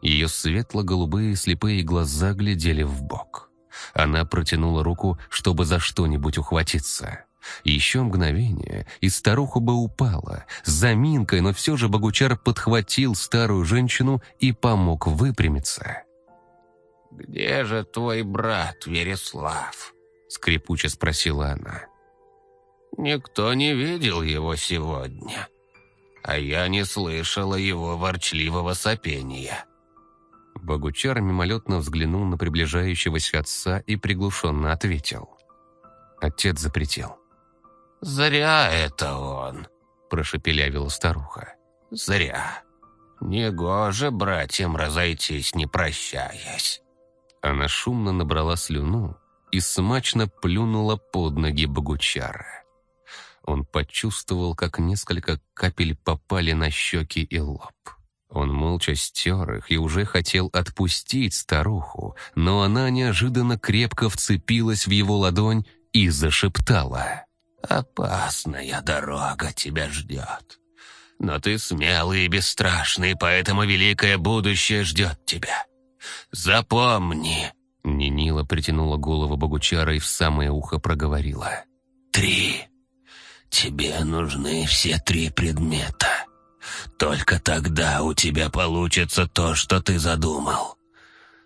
Ее светло-голубые слепые глаза глядели в бок. Она протянула руку, чтобы за что-нибудь ухватиться. Еще мгновение, и старуха бы упала. С заминкой, но все же Богучар подхватил старую женщину и помог выпрямиться. «Где же твой брат, Вереслав?» Скрипуче спросила она. «Никто не видел его сегодня, а я не слышала его ворчливого сопения». Богучар мимолетно взглянул на приближающегося отца и приглушенно ответил. Отец запретил. «Зря это он», – прошепелявила старуха. «Зря. Негоже братьям разойтись, не прощаясь». Она шумно набрала слюну и смачно плюнула под ноги Богучара. Он почувствовал, как несколько капель попали на щеки и лоб. Он молча стер их и уже хотел отпустить старуху, но она неожиданно крепко вцепилась в его ладонь и зашептала. «Опасная дорога тебя ждет. Но ты смелый и бесстрашный, поэтому великое будущее ждет тебя. Запомни!» Нинила притянула голову Богучара и в самое ухо проговорила. «Три. Тебе нужны все три предмета. Только тогда у тебя получится то, что ты задумал.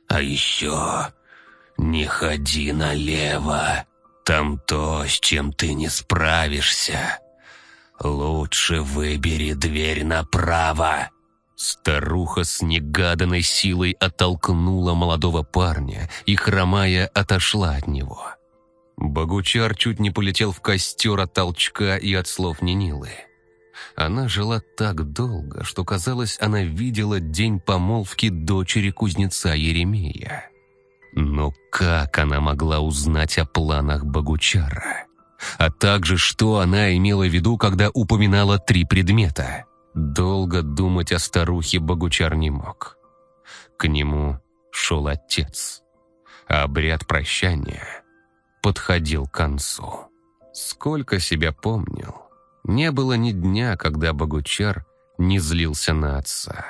А еще не ходи налево. Там то, с чем ты не справишься. Лучше выбери дверь направо». Старуха с негаданной силой оттолкнула молодого парня и, хромая, отошла от него. Богучар чуть не полетел в костер от толчка и от слов Нинилы. Она жила так долго, что, казалось, она видела день помолвки дочери кузнеца Еремея. Но как она могла узнать о планах Богучара? А также, что она имела в виду, когда упоминала три предмета? Долго думать о старухе Богучар не мог. К нему шел отец. А обряд прощания подходил к концу. Сколько себя помнил, не было ни дня, когда Богучар не злился на отца.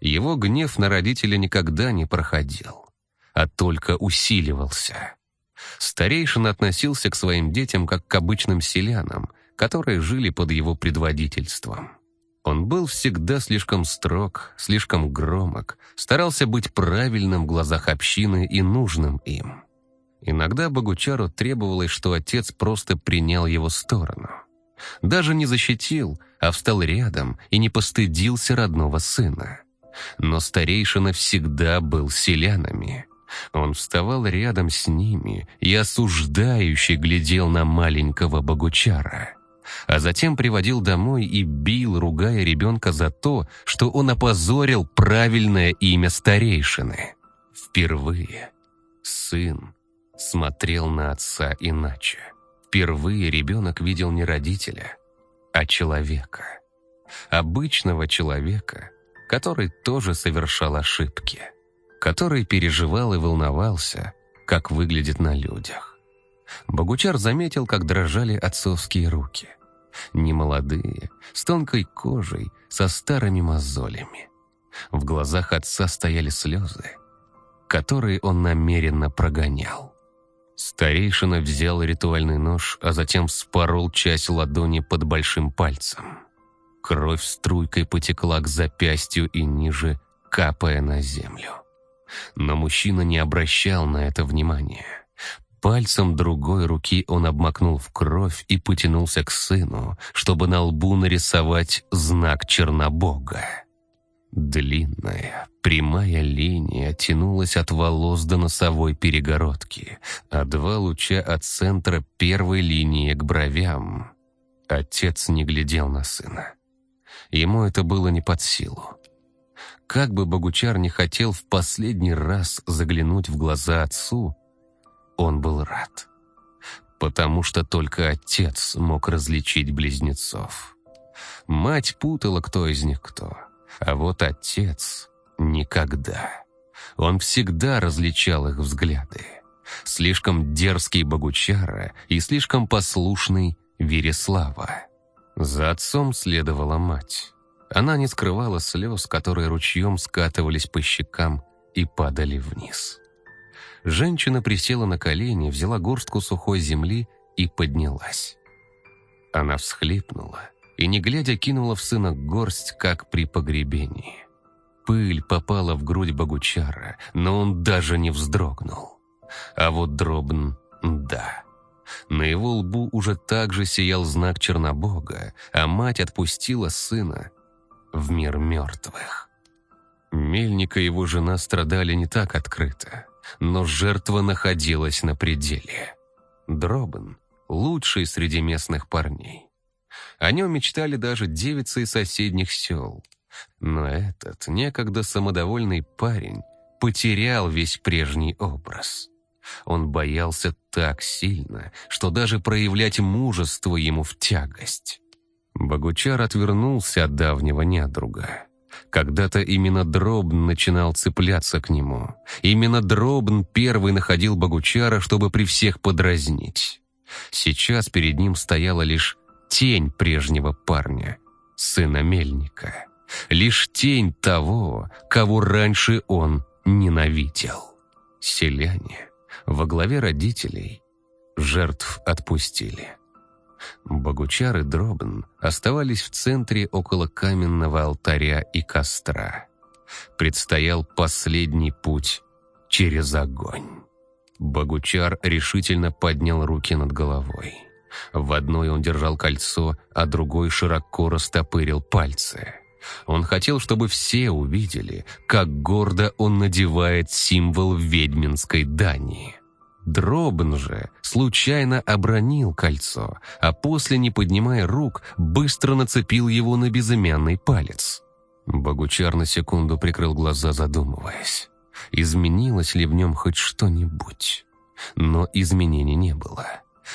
Его гнев на родителя никогда не проходил, а только усиливался. Старейшин относился к своим детям как к обычным селянам, которые жили под его предводительством. Он был всегда слишком строг, слишком громок, старался быть правильным в глазах общины и нужным им. Иногда Богучару требовалось, что отец просто принял его сторону. Даже не защитил, а встал рядом и не постыдился родного сына. Но старейшина всегда был селянами. Он вставал рядом с ними и осуждающе глядел на маленького Богучара а затем приводил домой и бил, ругая ребенка за то, что он опозорил правильное имя старейшины. Впервые сын смотрел на отца иначе. Впервые ребенок видел не родителя, а человека. Обычного человека, который тоже совершал ошибки, который переживал и волновался, как выглядит на людях. Богучар заметил, как дрожали отцовские руки немолодые, с тонкой кожей, со старыми мозолями. В глазах отца стояли слезы, которые он намеренно прогонял. Старейшина взял ритуальный нож, а затем вспорол часть ладони под большим пальцем. Кровь струйкой потекла к запястью и ниже, капая на землю. Но мужчина не обращал на это внимания. Пальцем другой руки он обмакнул в кровь и потянулся к сыну, чтобы на лбу нарисовать знак Чернобога. Длинная, прямая линия тянулась от волос до носовой перегородки, а два луча от центра первой линии к бровям. Отец не глядел на сына. Ему это было не под силу. Как бы Богучар не хотел в последний раз заглянуть в глаза отцу, он был рад. Потому что только отец мог различить близнецов. Мать путала, кто из них кто. А вот отец — никогда. Он всегда различал их взгляды. Слишком дерзкий Богучара и слишком послушный Вереслава. За отцом следовала мать. Она не скрывала слез, которые ручьем скатывались по щекам и падали вниз. Женщина присела на колени, взяла горстку сухой земли и поднялась. Она всхлипнула и, не глядя, кинула в сына горсть, как при погребении. Пыль попала в грудь Богучара, но он даже не вздрогнул. А вот Дробн — да. На его лбу уже также сиял знак Чернобога, а мать отпустила сына в мир мертвых. Мельника и его жена страдали не так открыто но жертва находилась на пределе. Дробен — лучший среди местных парней. О нем мечтали даже девицы из соседних сел. Но этот некогда самодовольный парень потерял весь прежний образ. Он боялся так сильно, что даже проявлять мужество ему в тягость. Богучар отвернулся от давнего недруга. Когда-то именно Дробн начинал цепляться к нему. Именно Дробн первый находил Богучара, чтобы при всех подразнить. Сейчас перед ним стояла лишь тень прежнего парня, сына Мельника. Лишь тень того, кого раньше он ненавидел. Селяне во главе родителей жертв отпустили. Богучар и Дробн оставались в центре около каменного алтаря и костра. Предстоял последний путь через огонь. Богучар решительно поднял руки над головой. В одной он держал кольцо, а другой широко растопырил пальцы. Он хотел, чтобы все увидели, как гордо он надевает символ ведьминской дани. Дробн же случайно обронил кольцо, а после, не поднимая рук, быстро нацепил его на безымянный палец. Богучар на секунду прикрыл глаза, задумываясь, изменилось ли в нем хоть что-нибудь. Но изменений не было.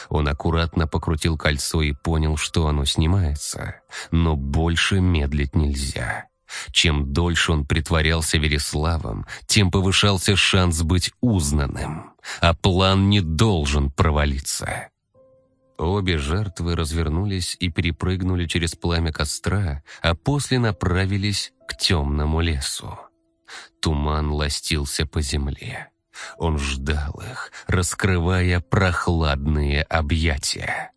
Он аккуратно покрутил кольцо и понял, что оно снимается, но больше медлить нельзя. Чем дольше он притворялся Вереславом, тем повышался шанс быть узнанным, а план не должен провалиться. Обе жертвы развернулись и перепрыгнули через пламя костра, а после направились к темному лесу. Туман ластился по земле. Он ждал их, раскрывая прохладные объятия.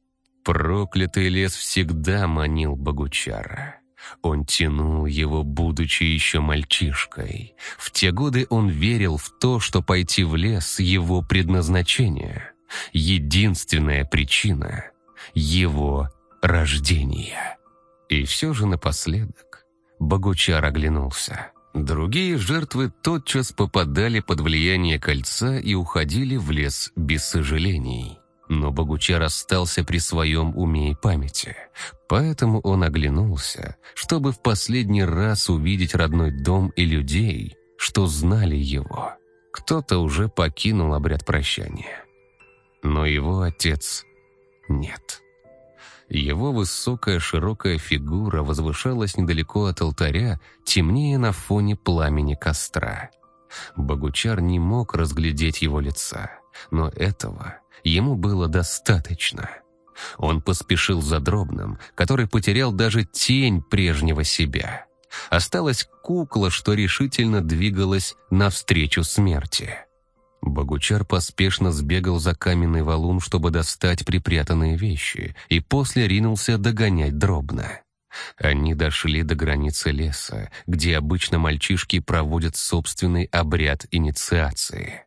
Проклятый лес всегда манил Богучара. Он тянул его, будучи еще мальчишкой. В те годы он верил в то, что пойти в лес — его предназначение. Единственная причина — его рождение. И все же напоследок Богучар оглянулся. Другие жертвы тотчас попадали под влияние кольца и уходили в лес без сожалений. Но Богучар остался при своем уме и памяти, поэтому он оглянулся, чтобы в последний раз увидеть родной дом и людей, что знали его. Кто-то уже покинул обряд прощания. Но его отец нет. Его высокая широкая фигура возвышалась недалеко от алтаря, темнее на фоне пламени костра. Богучар не мог разглядеть его лица, но этого ему было достаточно. Он поспешил за дробным, который потерял даже тень прежнего себя. Осталась кукла, что решительно двигалась навстречу смерти. Богучар поспешно сбегал за каменный валун, чтобы достать припрятанные вещи, и после ринулся догонять дробно. Они дошли до границы леса, где обычно мальчишки проводят собственный обряд инициации.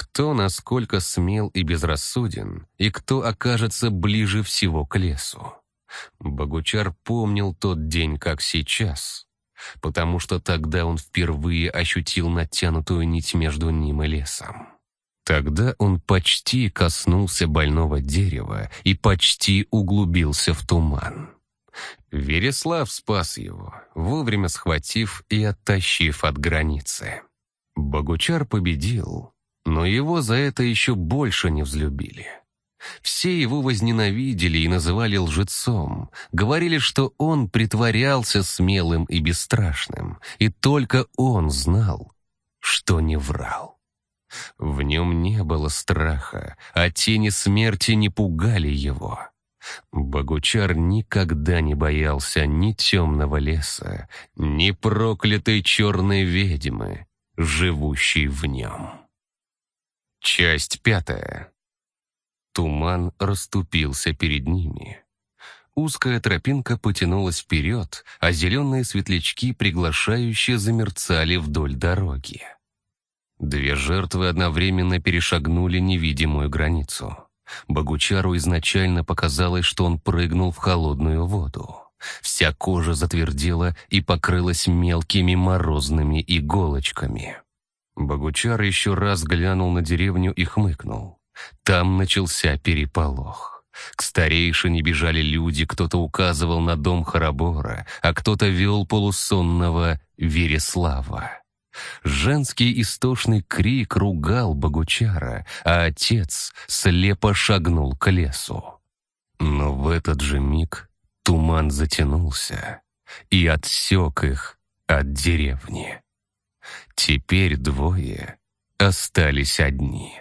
Кто насколько смел и безрассуден, и кто окажется ближе всего к лесу. Богучар помнил тот день, как сейчас, потому что тогда он впервые ощутил натянутую нить между ним и лесом. Тогда он почти коснулся больного дерева и почти углубился в туман. Вереслав спас его, вовремя схватив и оттащив от границы. Богучар победил, но его за это еще больше не взлюбили. Все его возненавидели и называли лжецом, говорили, что он притворялся смелым и бесстрашным, и только он знал, что не врал. В нем не было страха, а тени смерти не пугали его. Богучар никогда не боялся ни темного леса, ни проклятой черной ведьмы, живущей в нем. Часть пятая. Туман расступился перед ними. Узкая тропинка потянулась вперед, а зеленые светлячки приглашающе замерцали вдоль дороги. Две жертвы одновременно перешагнули невидимую границу. Богучару изначально показалось, что он прыгнул в холодную воду. Вся кожа затвердела и покрылась мелкими морозными иголочками. Богучар еще раз глянул на деревню и хмыкнул. Там начался переполох. К старейшине бежали люди, кто-то указывал на дом Харабора, а кто-то вел полусонного Вереслава. Женский истошный крик ругал Богучара, а отец слепо шагнул к лесу. Но в этот же миг туман затянулся и отсек их от деревни. Теперь двое остались одни.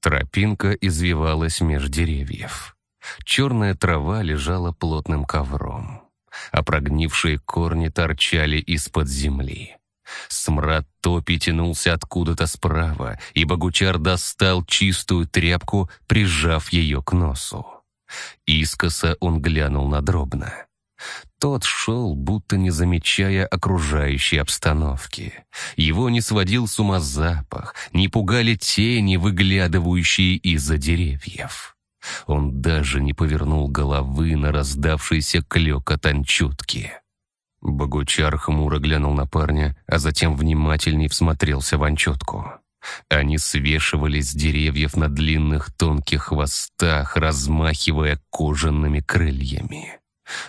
Тропинка извивалась меж деревьев. Черная трава лежала плотным ковром, а прогнившие корни торчали из-под земли. Смрад топи тянулся откуда-то справа, и Богучар достал чистую тряпку, прижав ее к носу. Искоса он глянул на дробно. Тот шел, будто не замечая окружающей обстановки. Его не сводил с ума запах, не пугали тени, выглядывающие из-за деревьев. Он даже не повернул головы на раздавшийся клёкот анчутки. Богучар хмуро глянул на парня, а затем внимательней всмотрелся в анчутку. Они свешивались с деревьев на длинных тонких хвостах, размахивая кожаными крыльями.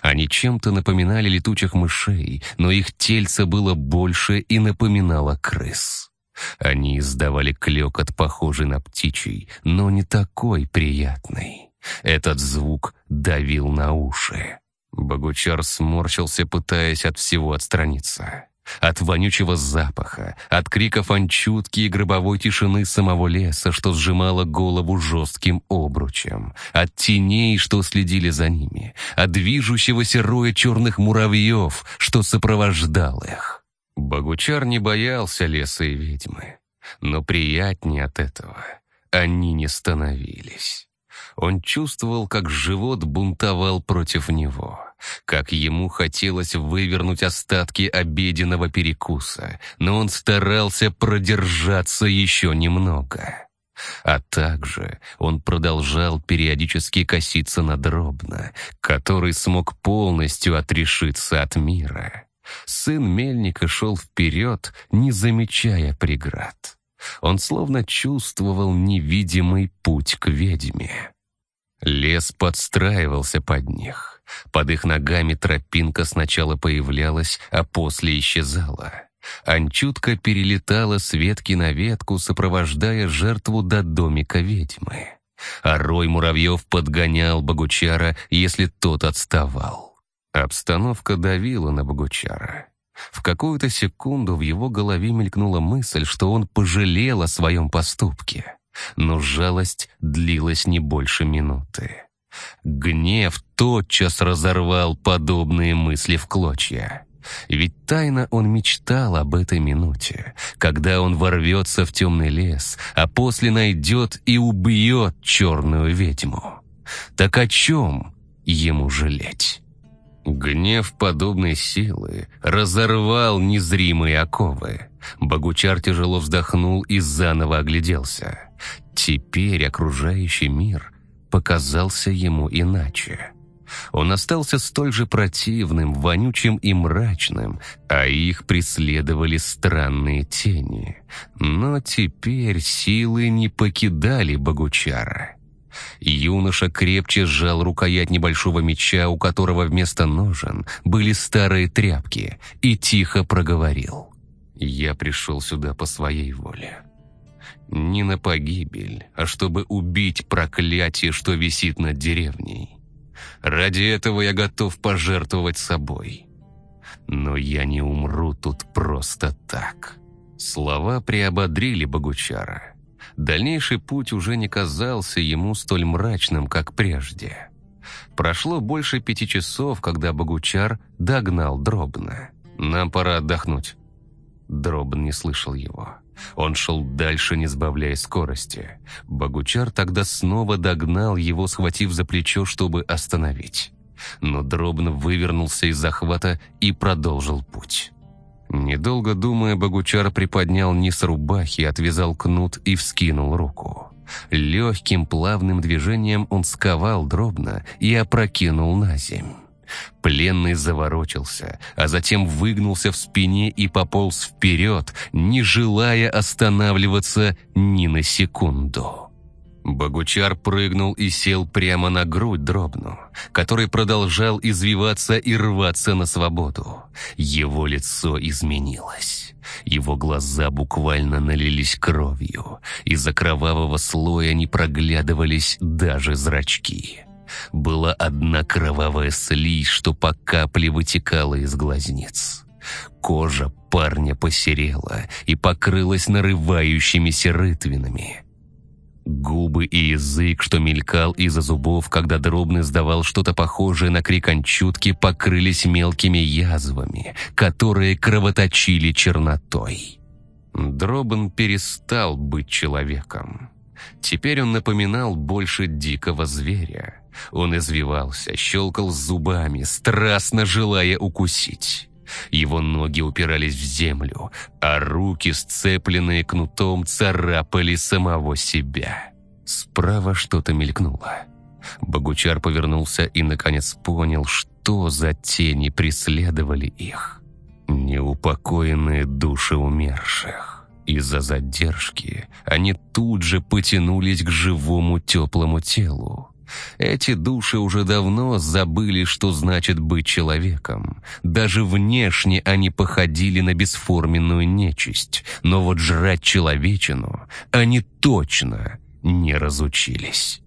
Они чем-то напоминали летучих мышей, но их тельце было больше и напоминало крыс. Они издавали клёкот, похожий на птичий, но не такой приятный. Этот звук давил на уши. Богучар сморщился, пытаясь от всего отстраниться. От вонючего запаха, от криков анчутки и гробовой тишины самого леса, что сжимало голову жестким обручем, от теней, что следили за ними, от движущегося роя черных муравьев, что сопровождал их. Богучар не боялся леса и ведьмы, но приятнее от этого они не становились. Он чувствовал, как живот бунтовал против него, как ему хотелось вывернуть остатки обеденного перекуса, но он старался продержаться еще немного. А также он продолжал периодически коситься на дробно, который смог полностью отрешиться от мира. Сын мельника шел вперед, не замечая преград. Он словно чувствовал невидимый путь к ведьме. Лес подстраивался под них. Под их ногами тропинка сначала появлялась, а после исчезала. Анчутка перелетала с ветки на ветку, сопровождая жертву до домика ведьмы. А рой муравьев подгонял Богучара, если тот отставал. Обстановка давила на Богучара. В какую-то секунду в его голове мелькнула мысль, что он пожалел о своем поступке но жалость длилась не больше минуты. Гнев тотчас разорвал подобные мысли в клочья. Ведь тайно он мечтал об этой минуте, когда он ворвется в темный лес, а после найдет и убьет черную ведьму. Так о чем ему жалеть? Гнев подобной силы разорвал незримые оковы. Богучар тяжело вздохнул и заново огляделся. Теперь окружающий мир показался ему иначе. Он остался столь же противным, вонючим и мрачным, а их преследовали странные тени. Но теперь силы не покидали Богучара. Юноша крепче сжал рукоять небольшого меча, у которого вместо ножен были старые тряпки, и тихо проговорил. «Я пришел сюда по своей воле. Не на погибель, а чтобы убить проклятие, что висит над деревней. Ради этого я готов пожертвовать собой. Но я не умру тут просто так. Слова приободрили Богучара. Дальнейший путь уже не казался ему столь мрачным, как прежде. Прошло больше пяти часов, когда Богучар догнал Дробна. «Нам пора отдохнуть». Дробн не слышал его. Он шел дальше, не сбавляя скорости. Богучар тогда снова догнал его, схватив за плечо, чтобы остановить. Но дробно вывернулся из захвата и продолжил путь. Недолго думая, Богучар приподнял низ рубахи, отвязал кнут и вскинул руку. Легким плавным движением он сковал дробно и опрокинул на земь. Пленный заворочился, а затем выгнулся в спине и пополз вперед, не желая останавливаться ни на секунду. Богучар прыгнул и сел прямо на грудь дробну, который продолжал извиваться и рваться на свободу. Его лицо изменилось. Его глаза буквально налились кровью. Из-за кровавого слоя не проглядывались даже зрачки. Была одна кровавая слизь, что по капле вытекала из глазниц. Кожа парня посерела и покрылась нарывающимися рытвинами. Губы и язык, что мелькал из-за зубов, когда дробный сдавал что-то похожее на крик анчутки, покрылись мелкими язвами, которые кровоточили чернотой. Дробан перестал быть человеком. Теперь он напоминал больше дикого зверя. Он извивался, щелкал зубами, страстно желая укусить. Его ноги упирались в землю, а руки, сцепленные кнутом, царапали самого себя. Справа что-то мелькнуло. Богучар повернулся и, наконец, понял, что за тени преследовали их. Неупокоенные души умерших. Из-за задержки они тут же потянулись к живому теплому телу. Эти души уже давно забыли, что значит быть человеком. Даже внешне они походили на бесформенную нечисть, но вот жрать человечину они точно не разучились.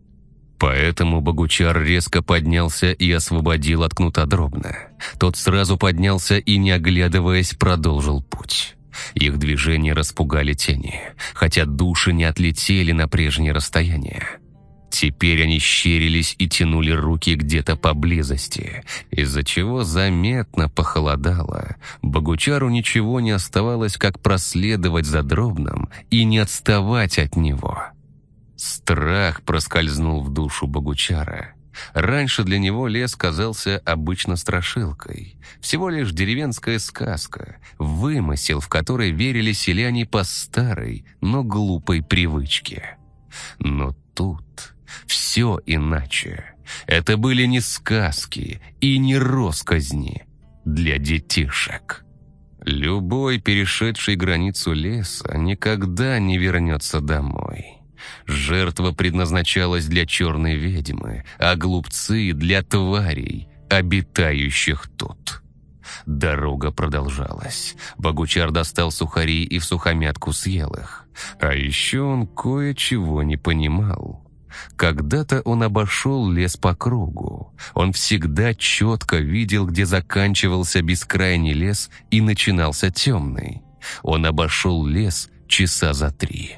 Поэтому Богучар резко поднялся и освободил от кнута дробно. Тот сразу поднялся и, не оглядываясь, продолжил путь. Их движения распугали тени, хотя души не отлетели на прежнее расстояние. Теперь они щерились и тянули руки где-то поблизости, из-за чего заметно похолодало. Богучару ничего не оставалось, как проследовать за дробным и не отставать от него. Страх проскользнул в душу Богучара. Раньше для него лес казался обычно страшилкой. Всего лишь деревенская сказка, вымысел, в который верили селяне по старой, но глупой привычке. Но тут все иначе. Это были не сказки и не росказни для детишек. Любой, перешедший границу леса, никогда не вернется домой. Жертва предназначалась для черной ведьмы, а глупцы — для тварей, обитающих тут. Дорога продолжалась. Богучар достал сухари и в сухомятку съел их. А еще он кое-чего не понимал. Когда-то он обошел лес по кругу. Он всегда четко видел, где заканчивался бескрайний лес и начинался темный. Он обошел лес часа за три.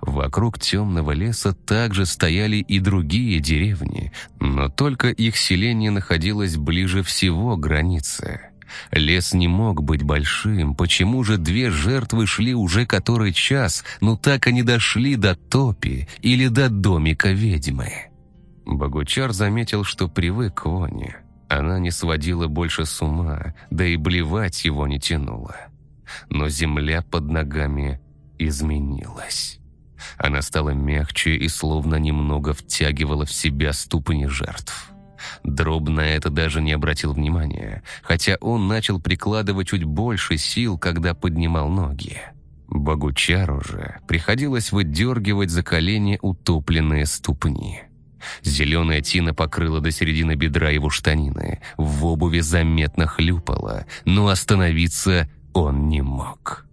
Вокруг темного леса также стояли и другие деревни, но только их селение находилось ближе всего к границе. Лес не мог быть большим, почему же две жертвы шли уже который час, но так они дошли до топи или до домика ведьмы? Богучар заметил, что привык к воне. Она не сводила больше с ума, да и блевать его не тянуло. Но земля под ногами изменилась. Она стала мягче и словно немного втягивала в себя ступни жертв. Дроб на это даже не обратил внимания, хотя он начал прикладывать чуть больше сил, когда поднимал ноги. Богучару же приходилось выдергивать за колени утопленные ступни. Зеленая тина покрыла до середины бедра его штанины, в обуви заметно хлюпала, но остановиться он не мог.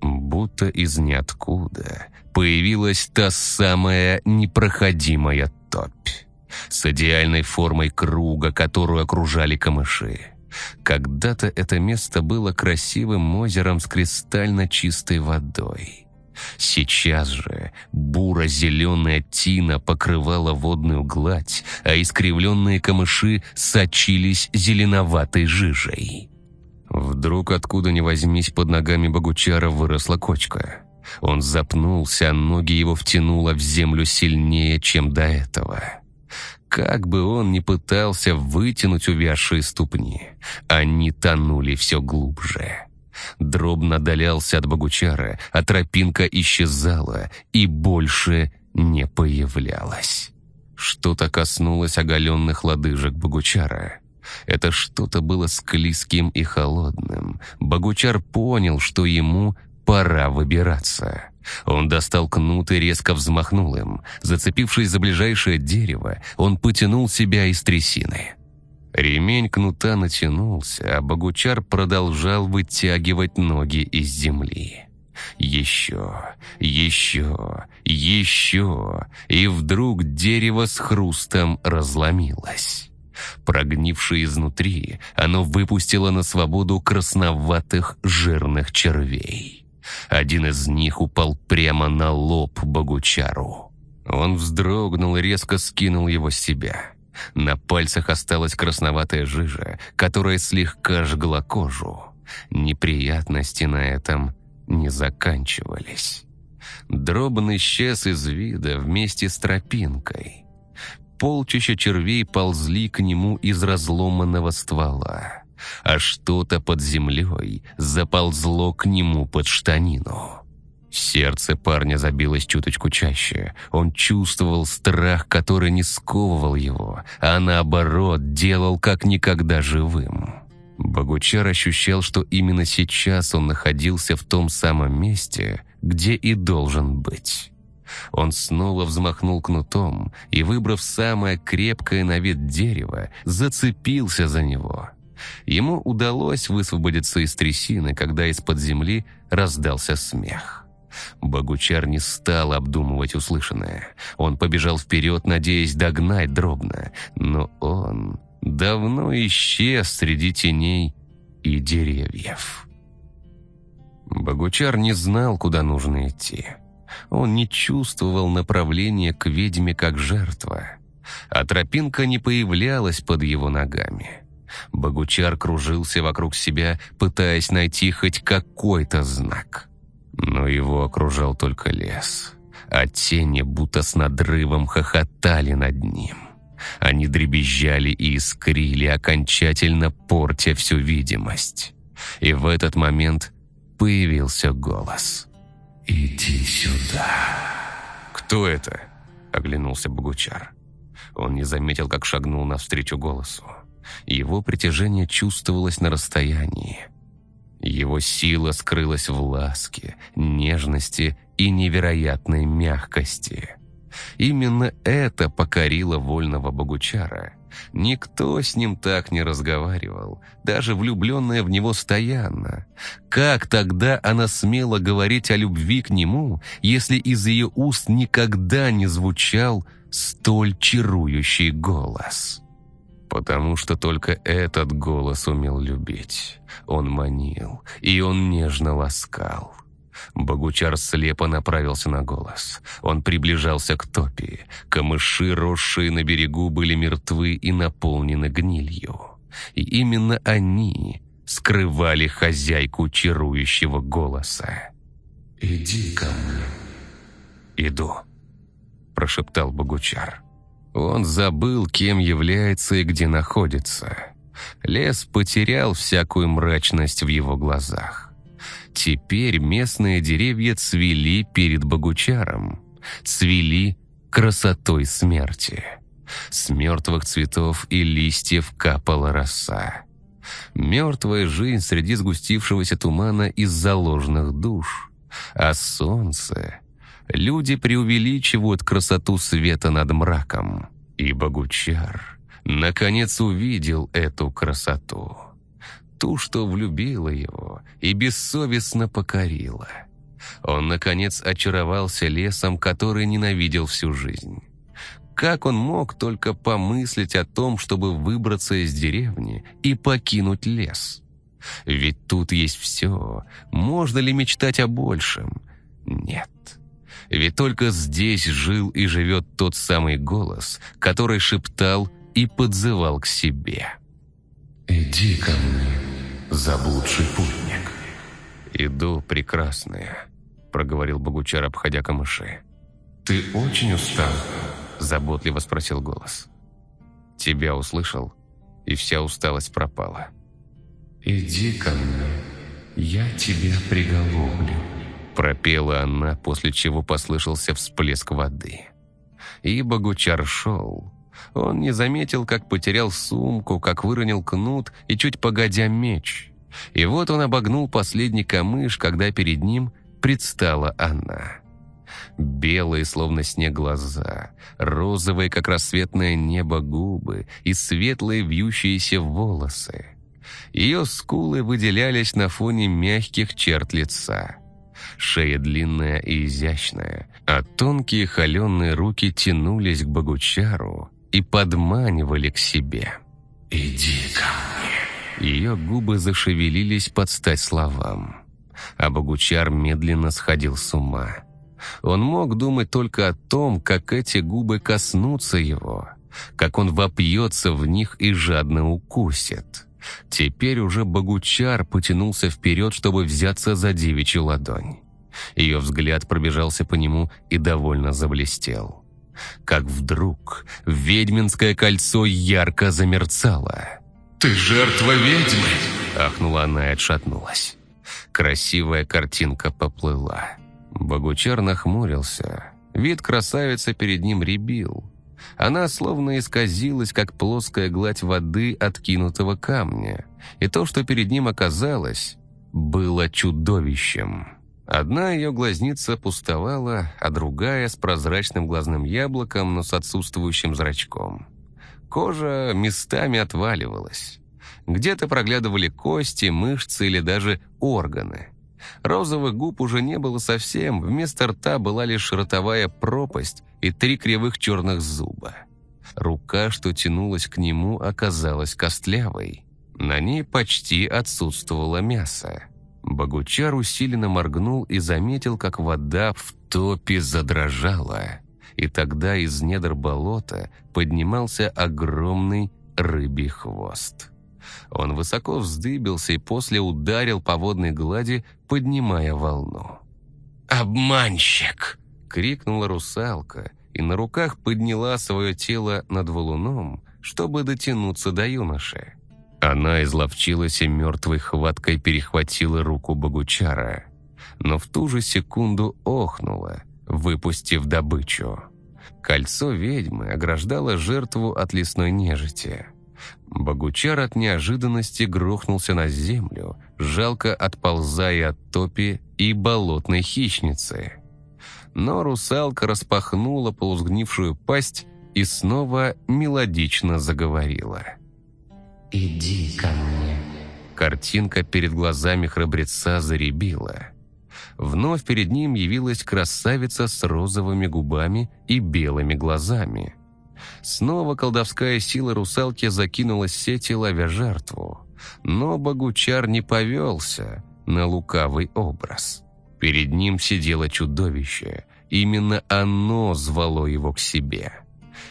Будто из ниоткуда появилась та самая непроходимая топь с идеальной формой круга, которую окружали камыши. Когда-то это место было красивым озером с кристально чистой водой. Сейчас же буро-зеленая тина покрывала водную гладь, а искривленные камыши сочились зеленоватой жижей. Вдруг откуда ни возьмись под ногами Богучара выросла кочка. Он запнулся, а ноги его втянуло в землю сильнее, чем до этого. Как бы он ни пытался вытянуть увязшие ступни, они тонули все глубже. Дробно долялся от Богучара, а тропинка исчезала и больше не появлялась. Что-то коснулось оголенных лодыжек Богучара. Это что-то было склизким и холодным. Богучар понял, что ему пора выбираться. Он достал кнут и резко взмахнул им. Зацепившись за ближайшее дерево, он потянул себя из трясины. Ремень кнута натянулся, а Богучар продолжал вытягивать ноги из земли. Еще, еще, еще, и вдруг дерево с хрустом разломилось. Прогнившее изнутри, оно выпустило на свободу красноватых жирных червей. Один из них упал прямо на лоб Богучару. Он вздрогнул и резко скинул его с себя. На пальцах осталась красноватая жижа, которая слегка жгла кожу. Неприятности на этом не заканчивались. Дробан исчез из вида вместе с тропинкой. Полчища червей ползли к нему из разломанного ствола, а что-то под землей заползло к нему под штанину. Сердце парня забилось чуточку чаще. Он чувствовал страх, который не сковывал его, а наоборот делал как никогда живым. Богучар ощущал, что именно сейчас он находился в том самом месте, где и должен быть. Он снова взмахнул кнутом и, выбрав самое крепкое на вид дерево, зацепился за него. Ему удалось высвободиться из трясины, когда из-под земли раздался смех. Богучар не стал обдумывать услышанное. Он побежал вперед, надеясь догнать дробно, но он давно исчез среди теней и деревьев. Богучар не знал, куда нужно идти. Он не чувствовал направления к ведьме как жертва, а тропинка не появлялась под его ногами. Богучар кружился вокруг себя, пытаясь найти хоть какой-то знак. Но его окружал только лес, а тени будто с надрывом хохотали над ним. Они дребезжали и искрили, окончательно портя всю видимость. И в этот момент появился голос. «Иди сюда». «Кто это?» — оглянулся Богучар. Он не заметил, как шагнул навстречу голосу. Его притяжение чувствовалось на расстоянии. Его сила скрылась в ласке, нежности и невероятной мягкости. Именно это покорило вольного Богучара. Никто с ним так не разговаривал, даже влюбленная в него стоянно. Как тогда она смела говорить о любви к нему, если из ее уст никогда не звучал столь чарующий голос? Потому что только этот голос умел любить. Он манил, и он нежно ласкал. Богучар слепо направился на голос. Он приближался к топи. Камыши, росшие на берегу, были мертвы и наполнены гнилью. И именно они скрывали хозяйку чарующего голоса. «Иди ко мне». «Иду», — прошептал Богучар. Он забыл, кем является и где находится. Лес потерял всякую мрачность в его глазах. Теперь местные деревья цвели перед Богучаром, цвели красотой смерти. С мертвых цветов и листьев капала роса. Мертвая жизнь среди сгустившегося тумана из заложенных душ. А солнце... Люди преувеличивают красоту света над мраком. И Богучар наконец увидел эту красоту ту, что влюбила его и бессовестно покорила. Он, наконец, очаровался лесом, который ненавидел всю жизнь. Как он мог только помыслить о том, чтобы выбраться из деревни и покинуть лес? Ведь тут есть все. Можно ли мечтать о большем? Нет. Ведь только здесь жил и живет тот самый голос, который шептал и подзывал к себе. «Иди ко мне, заблудший путник». «Иду, прекрасная», — проговорил Богучар, обходя камыши. «Ты очень устал?» — заботливо спросил голос. «Тебя услышал, и вся усталость пропала». «Иди ко мне, я тебя приголублю», — пропела она, после чего послышался всплеск воды. И Богучар шел, он не заметил, как потерял сумку, как выронил кнут и чуть погодя меч. И вот он обогнул последний камыш, когда перед ним предстала она. Белые, словно снег, глаза, розовые, как рассветное небо, губы и светлые вьющиеся волосы. Ее скулы выделялись на фоне мягких черт лица. Шея длинная и изящная, а тонкие холеные руки тянулись к Богучару, и подманивали к себе. иди ко мне». Ее губы зашевелились под стать словам. А Богучар медленно сходил с ума. Он мог думать только о том, как эти губы коснутся его, как он вопьется в них и жадно укусит. Теперь уже Богучар потянулся вперед, чтобы взяться за девичью ладонь. Ее взгляд пробежался по нему и довольно заблестел. Как вдруг ведьминское кольцо ярко замерцало. «Ты жертва ведьмы!» — ахнула она и отшатнулась. Красивая картинка поплыла. Богучар нахмурился. Вид красавицы перед ним рябил. Она словно исказилась, как плоская гладь воды откинутого камня. И то, что перед ним оказалось, было чудовищем. Одна ее глазница пустовала, а другая с прозрачным глазным яблоком, но с отсутствующим зрачком. Кожа местами отваливалась. Где-то проглядывали кости, мышцы или даже органы. Розовых губ уже не было совсем, вместо рта была лишь ротовая пропасть и три кривых черных зуба. Рука, что тянулась к нему, оказалась костлявой. На ней почти отсутствовало мясо. Богучар усиленно моргнул и заметил, как вода в топе задрожала. И тогда из недр болота поднимался огромный рыбий хвост. Он высоко вздыбился и после ударил по водной глади, поднимая волну. «Обманщик!» — крикнула русалка и на руках подняла свое тело над валуном, чтобы дотянуться до юноши. Она изловчилась и мертвой хваткой перехватила руку Богучара, но в ту же секунду охнула, выпустив добычу. Кольцо ведьмы ограждало жертву от лесной нежити. Богучар от неожиданности грохнулся на землю, жалко отползая от топи и болотной хищницы. Но русалка распахнула полузгнившую пасть и снова мелодично заговорила. «Иди ко мне». Картинка перед глазами храбреца заребила. Вновь перед ним явилась красавица с розовыми губами и белыми глазами. Снова колдовская сила русалки закинула сети, ловя жертву. Но Богучар не повелся на лукавый образ. Перед ним сидело чудовище. Именно оно звало его к себе.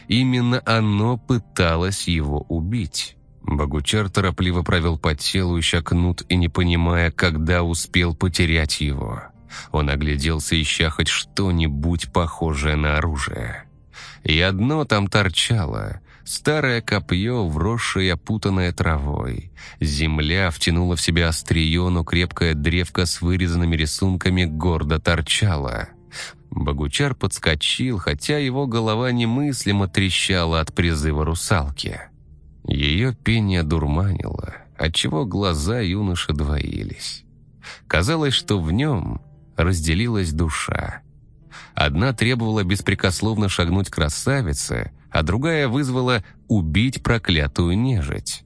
Именно оно пыталось его убить. Богучар торопливо провел по телу, ища кнут и не понимая, когда успел потерять его. Он огляделся, ища хоть что-нибудь похожее на оружие. И одно там торчало — старое копье, вросшее опутанное травой. Земля втянула в себя острие, но крепкая древка с вырезанными рисунками гордо торчала. Богучар подскочил, хотя его голова немыслимо трещала от призыва русалки. Ее пение дурманило, отчего глаза юноши двоились. Казалось, что в нем разделилась душа. Одна требовала беспрекословно шагнуть красавице, а другая вызвала убить проклятую нежить.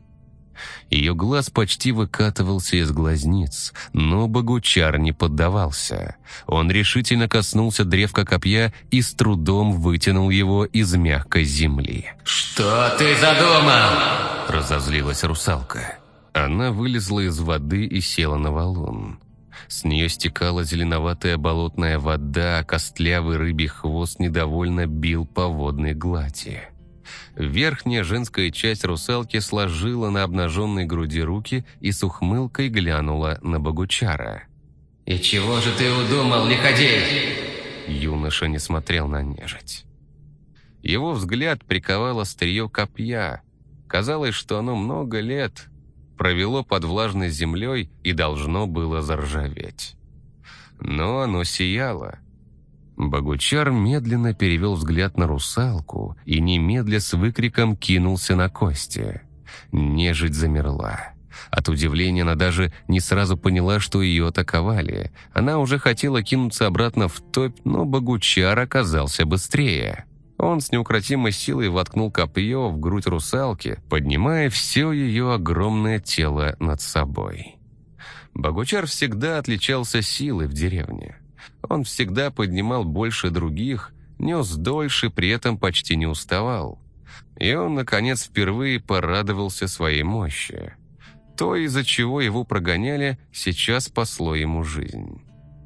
Ее глаз почти выкатывался из глазниц, но Богучар не поддавался. Он решительно коснулся древка копья и с трудом вытянул его из мягкой земли. «Что ты задумал?» — разозлилась русалка. Она вылезла из воды и села на валун. С нее стекала зеленоватая болотная вода, а костлявый рыбий хвост недовольно бил по водной глади. Верхняя женская часть русалки сложила на обнаженной груди руки и с ухмылкой глянула на Богучара. «И чего же ты удумал, лиходей?» Юноша не смотрел на нежить. Его взгляд приковал острие копья. Казалось, что оно много лет провело под влажной землей и должно было заржаветь. Но оно сияло. Богучар медленно перевел взгляд на русалку и немедля с выкриком кинулся на кости. Нежить замерла. От удивления она даже не сразу поняла, что ее атаковали. Она уже хотела кинуться обратно в топь, но Богучар оказался быстрее. Он с неукротимой силой воткнул копье в грудь русалки, поднимая все ее огромное тело над собой. Богучар всегда отличался силой в деревне. Он всегда поднимал больше других, нес дольше, при этом почти не уставал. И он, наконец, впервые порадовался своей мощи. То, из-за чего его прогоняли, сейчас спасло ему жизнь.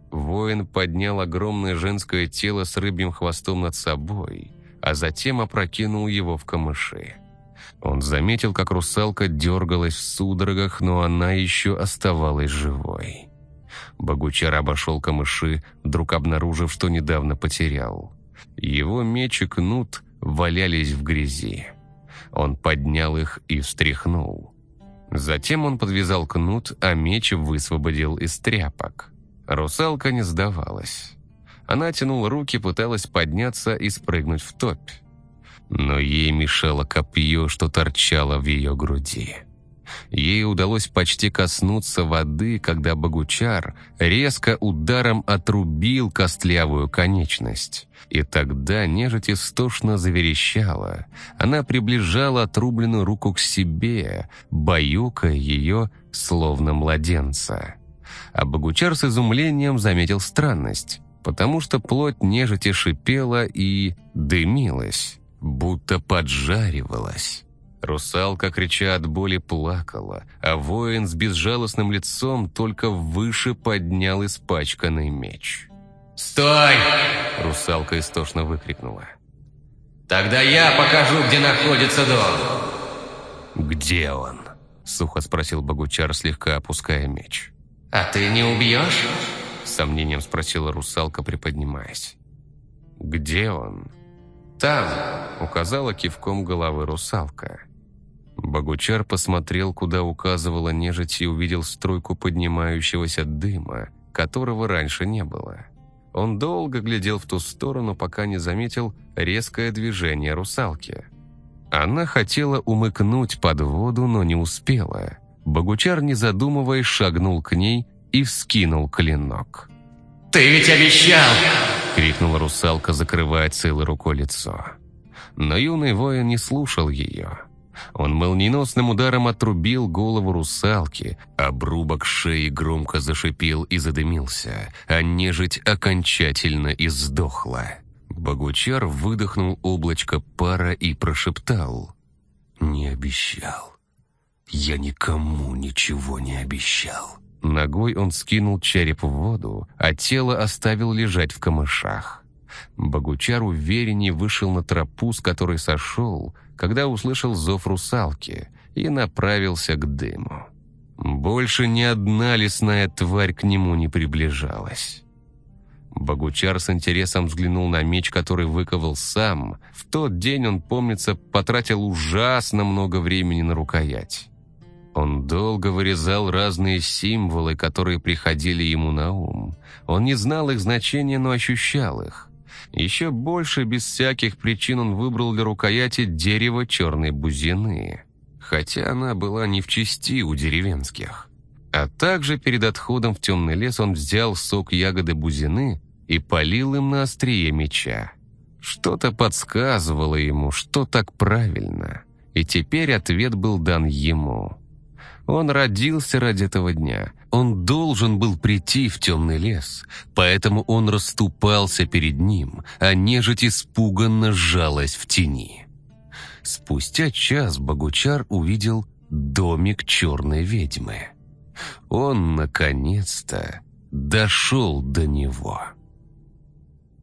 Воин поднял огромное женское тело с рыбьим хвостом над собой, а затем опрокинул его в камыши. Он заметил, как русалка дергалась в судорогах, но она еще оставалась живой. Богучар обошел камыши, вдруг обнаружив, что недавно потерял. Его меч и кнут валялись в грязи. Он поднял их и встряхнул. Затем он подвязал кнут, а меч высвободил из тряпок. Русалка не сдавалась. Она тянула руки, пыталась подняться и спрыгнуть в топь. Но ей мешало копье, что торчало в ее груди. Ей удалось почти коснуться воды, когда Богучар резко ударом отрубил костлявую конечность. И тогда нежить истошно заверещала. Она приближала отрубленную руку к себе, баюкая ее, словно младенца. А Богучар с изумлением заметил странность, потому что плоть нежити шипела и дымилась, будто поджаривалась. Русалка, крича от боли, плакала, а воин с безжалостным лицом только выше поднял испачканный меч. «Стой!» — русалка истошно выкрикнула. «Тогда я покажу, где находится дом!» «Где он?» — сухо спросил Богучар, слегка опуская меч. «А ты не убьешь?» — с сомнением спросила русалка, приподнимаясь. «Где он?» «Там!» — указала кивком головы русалка. Богучар посмотрел, куда указывала нежить, и увидел струйку поднимающегося дыма, которого раньше не было. Он долго глядел в ту сторону, пока не заметил резкое движение русалки. Она хотела умыкнуть под воду, но не успела. Богучар, не задумываясь, шагнул к ней и вскинул клинок. «Ты ведь обещал!» — крикнула русалка, закрывая целой рукой лицо. Но юный воин не слушал ее. Он молниеносным ударом отрубил голову русалки, обрубок шеи громко зашипел и задымился, а нежить окончательно издохла. Богучар выдохнул облачко пара и прошептал. «Не обещал. Я никому ничего не обещал». Ногой он скинул череп в воду, а тело оставил лежать в камышах. Богучар увереннее вышел на тропу, с которой сошел, когда услышал зов русалки и направился к дыму. Больше ни одна лесная тварь к нему не приближалась. Богучар с интересом взглянул на меч, который выковал сам. В тот день он, помнится, потратил ужасно много времени на рукоять. Он долго вырезал разные символы, которые приходили ему на ум. Он не знал их значения, но ощущал их. Еще больше, без всяких причин, он выбрал для рукояти дерево черной бузины, хотя она была не в чести у деревенских. А также перед отходом в темный лес он взял сок ягоды бузины и полил им на острие меча. Что-то подсказывало ему, что так правильно, и теперь ответ был дан ему. Он родился ради этого дня. Он должен был прийти в темный лес, поэтому он расступался перед ним, а нежить испуганно сжалась в тени. Спустя час Богучар увидел домик черной ведьмы. Он, наконец-то, дошел до него.